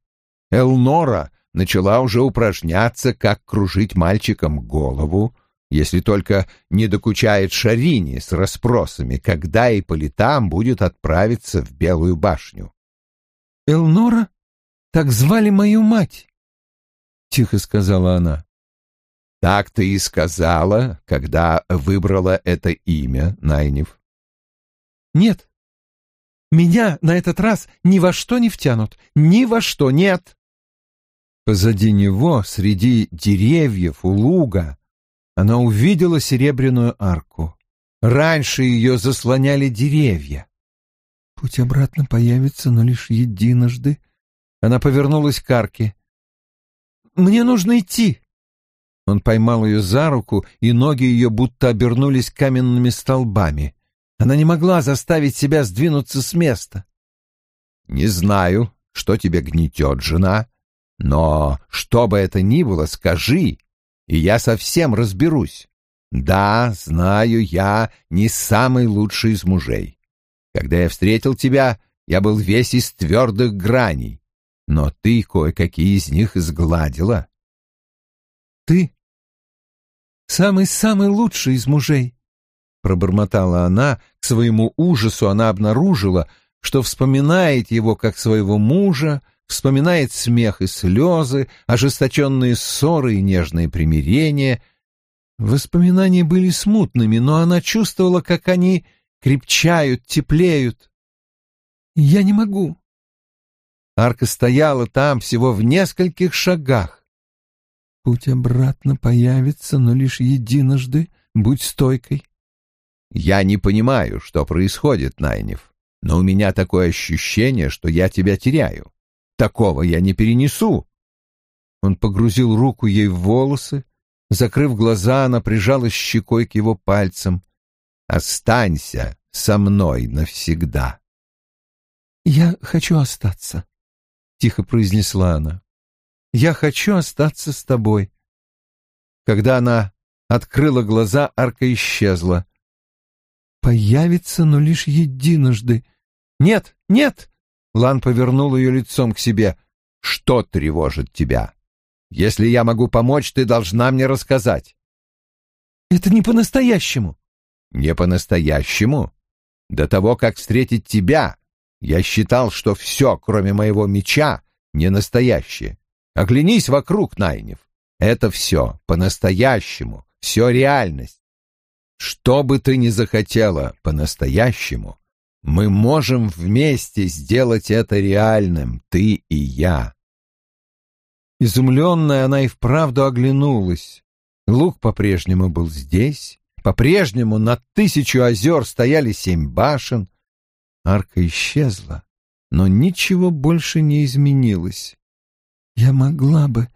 Элнора начала уже упражняться, как кружить мальчикам голову, если только не докучает Шарине с расспросами, когда и по летам будет отправиться в Белую башню. «Элнора? Так звали мою мать!» — тихо сказала она. «Так ты и сказала, когда выбрала это имя, Найнев». «Нет, меня на этот раз ни во что не втянут, ни во что нет!» Позади него, среди деревьев у луга, она увидела серебряную арку. Раньше ее заслоняли деревья. Путь обратно появится, но лишь единожды. Она повернулась к арке. «Мне нужно идти!» Он поймал ее за руку, и ноги ее будто обернулись каменными столбами. Она не могла заставить себя сдвинуться с места. «Не знаю, что тебя гнетет, жена, но что бы это ни было, скажи, и я совсем разберусь. Да, знаю, я не самый лучший из мужей. Когда я встретил тебя, я был весь из твердых граней, но ты кое-какие из них изгладила. Ты самый-самый лучший из мужей, пробормотала она, к своему ужасу она обнаружила, что вспоминает его как своего мужа, вспоминает смех и слезы, ожесточенные ссоры и нежные примирения. Воспоминания были смутными, но она чувствовала, как они крепчают, теплеют. «Я не могу». Арка стояла там всего в нескольких шагах. «Путь обратно появится, но лишь единожды. Будь стойкой». «Я не понимаю, что происходит, Найнев, но у меня такое ощущение, что я тебя теряю. Такого я не перенесу. Он погрузил руку ей в волосы, закрыв глаза, она прижалась щекой к его пальцам. «Останься со мной навсегда». «Я хочу остаться», — тихо произнесла она. «Я хочу остаться с тобой». Когда она открыла глаза, арка исчезла. «Появится, но лишь единожды». «Нет, нет!» Лан повернул ее лицом к себе. «Что тревожит тебя? Если я могу помочь, ты должна мне рассказать». «Это не по-настоящему». «Не по-настоящему? До того, как встретить тебя, я считал, что все, кроме моего меча, не настоящее. Оглянись вокруг, Найнев. Это все по-настоящему, все реальность. Что бы ты ни захотела по-настоящему, мы можем вместе сделать это реальным, ты и я. Изумленная она и вправду оглянулась. Лук по-прежнему был здесь, по-прежнему над тысячу озер стояли семь башен. Арка исчезла, но ничего больше не изменилось. Я могла бы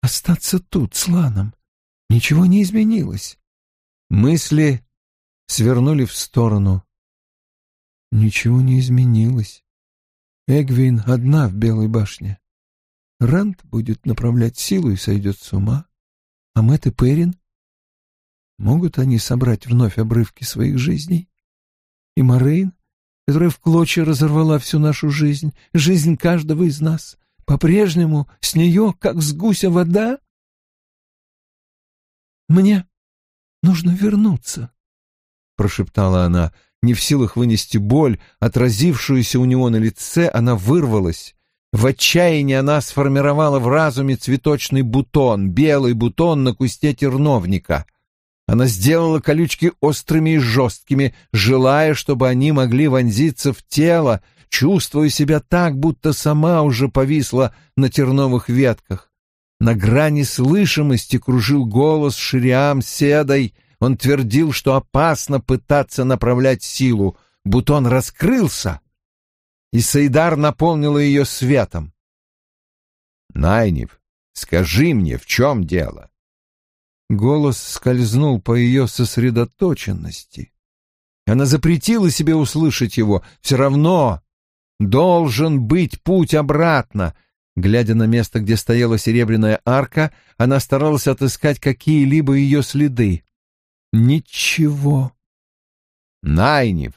остаться тут с Ланом. Ничего не изменилось. Мысли свернули в сторону. Ничего не изменилось. Эгвин одна в Белой башне. Рант будет направлять силу и сойдет с ума. А Мэтт и Перин? Могут они собрать вновь обрывки своих жизней? И Морейн, которая в клочья разорвала всю нашу жизнь, жизнь каждого из нас, по-прежнему с нее, как с гуся вода? Мне нужно вернуться, — прошептала она, — не в силах вынести боль, отразившуюся у него на лице, она вырвалась. В отчаянии она сформировала в разуме цветочный бутон, белый бутон на кусте терновника. Она сделала колючки острыми и жесткими, желая, чтобы они могли вонзиться в тело, чувствуя себя так, будто сама уже повисла на терновых ветках. На грани слышимости кружил голос Шириам Седой. Он твердил, что опасно пытаться направлять силу. Бутон раскрылся, и Саидар наполнила ее светом. «Найнев, скажи мне, в чем дело?» Голос скользнул по ее сосредоточенности. Она запретила себе услышать его. Все равно должен быть путь обратно. Глядя на место, где стояла серебряная арка, она старалась отыскать какие-либо ее следы. Ничего. Найнев,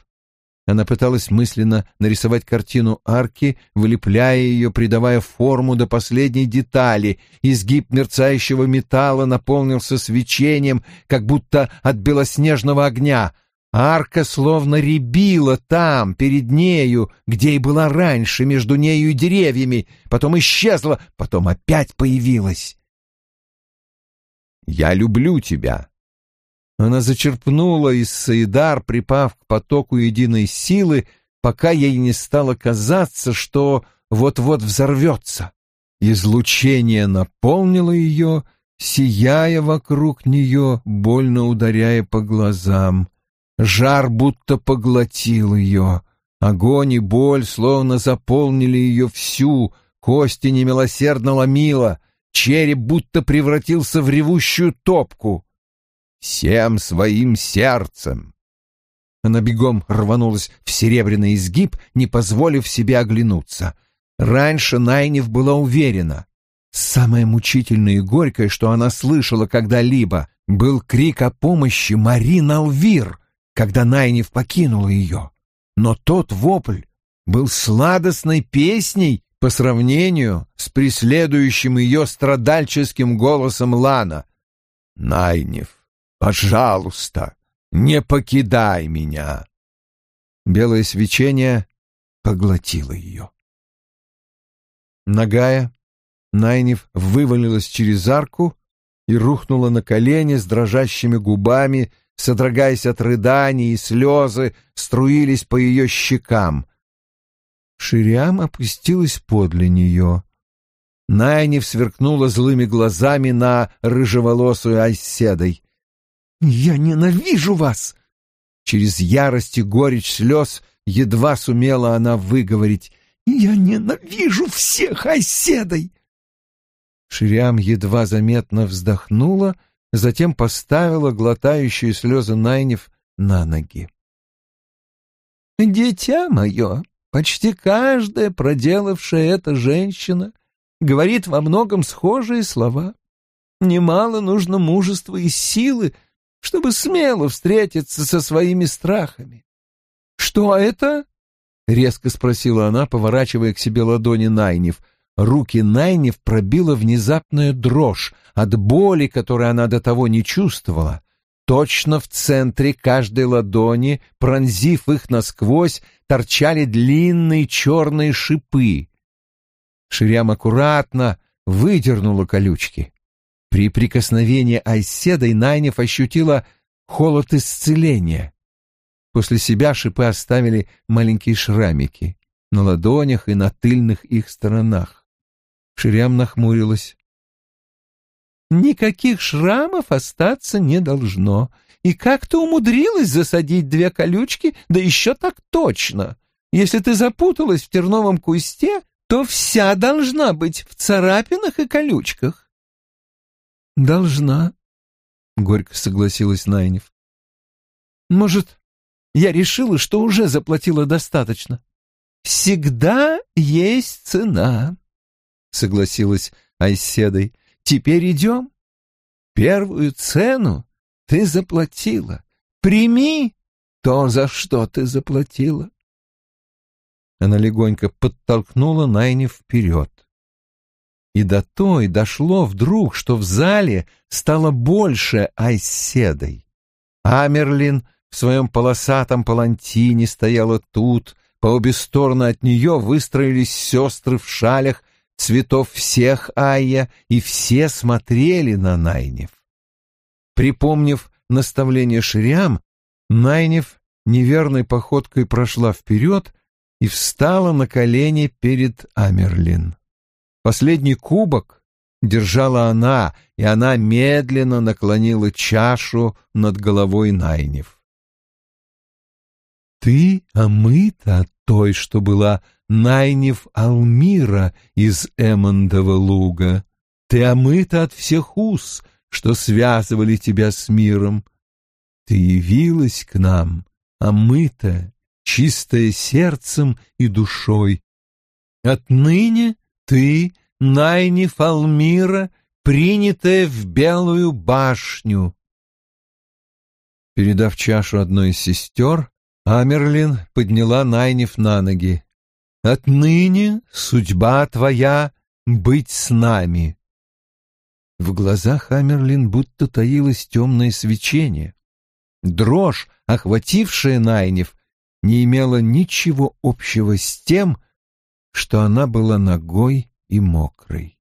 она пыталась мысленно нарисовать картину арки, вылепляя ее, придавая форму до последней детали. Изгиб мерцающего металла наполнился свечением, как будто от белоснежного огня. Арка словно рябила там, перед нею, где и была раньше, между нею и деревьями, потом исчезла, потом опять появилась. «Я люблю тебя», она зачерпнула из Саидар, припав к потоку единой силы, пока ей не стало казаться, что вот-вот взорвется. Излучение наполнило ее, сияя вокруг нее, больно ударяя по глазам. Жар будто поглотил ее. Огонь и боль словно заполнили ее всю, кости немилосердно ломило, череп будто превратился в ревущую топку всем своим сердцем. Она бегом рванулась в серебряный изгиб, не позволив себе оглянуться. Раньше Найнев была уверена. Самое мучительное и горькое, что она слышала когда-либо, был крик о помощи Марин Алвир, когда Найнев покинула ее. Но тот вопль был сладостной песней по сравнению с преследующим ее страдальческим голосом Лана. «Найнев, Пожалуйста, не покидай меня. Белое свечение поглотило ее. Нагая, Найнев вывалилась через арку и рухнула на колени с дрожащими губами, содрогаясь от рыданий, и слезы струились по ее щекам. Шириам опустилась подле нее. Найнев сверкнула злыми глазами на рыжеволосую Айседой. «Я ненавижу вас!» Через ярость и горечь слез едва сумела она выговорить. «Я ненавижу всех оседой!» Шириам едва заметно вздохнула, затем поставила глотающую слезы Найнев на ноги. «Дитя мое, почти каждая проделавшая это женщина говорит во многом схожие слова. Немало нужно мужества и силы, чтобы смело встретиться со своими страхами. «Что это?» — резко спросила она, поворачивая к себе ладони Найнев. Руки Найнев пробила внезапная дрожь от боли, которой она до того не чувствовала. Точно в центре каждой ладони, пронзив их насквозь, торчали длинные черные шипы. Ширям аккуратно выдернула колючки. При прикосновении Айседой Найнев ощутила холод исцеления. После себя шипы оставили маленькие шрамики на ладонях и на тыльных их сторонах. Ширям нахмурилась. «Никаких шрамов остаться не должно. И как ты умудрилась засадить две колючки, да еще так точно? Если ты запуталась в терновом кусте, то вся должна быть в царапинах и колючках. «Должна», — горько согласилась Найнев. «Может, я решила, что уже заплатила достаточно?» «Всегда есть цена», — согласилась Айседой. «Теперь идем. Первую цену ты заплатила. Прими то, за что ты заплатила». Она легонько подтолкнула Найнев вперед. И до той дошло вдруг, что в зале стало больше Айседой. Амерлин в своем полосатом палантине стояла тут, по обе стороны от нее выстроились сестры в шалях цветов всех Айя, и все смотрели на Найнев. Припомнив наставление Шириам, Найнев неверной походкой прошла вперед и встала на колени перед Амерлин. Последний кубок держала она, и она медленно наклонила чашу над головой Найнев. «Ты омыта от той, что была Найнев Алмира из Эммондова луга. Ты омыта от всех уз, что связывали тебя с миром. Ты явилась к нам, омытая, чистая сердцем и душой. Отныне ты, Найниф Алмира, принятая в Белую башню. Передав чашу одной из сестер, Амерлин подняла Найниф на ноги. «Отныне судьба твоя — быть с нами». В глазах Амерлин будто таилось темное свечение. Дрожь, охватившая Найнев, не имела ничего общего с тем, что она была ногой и мокрой.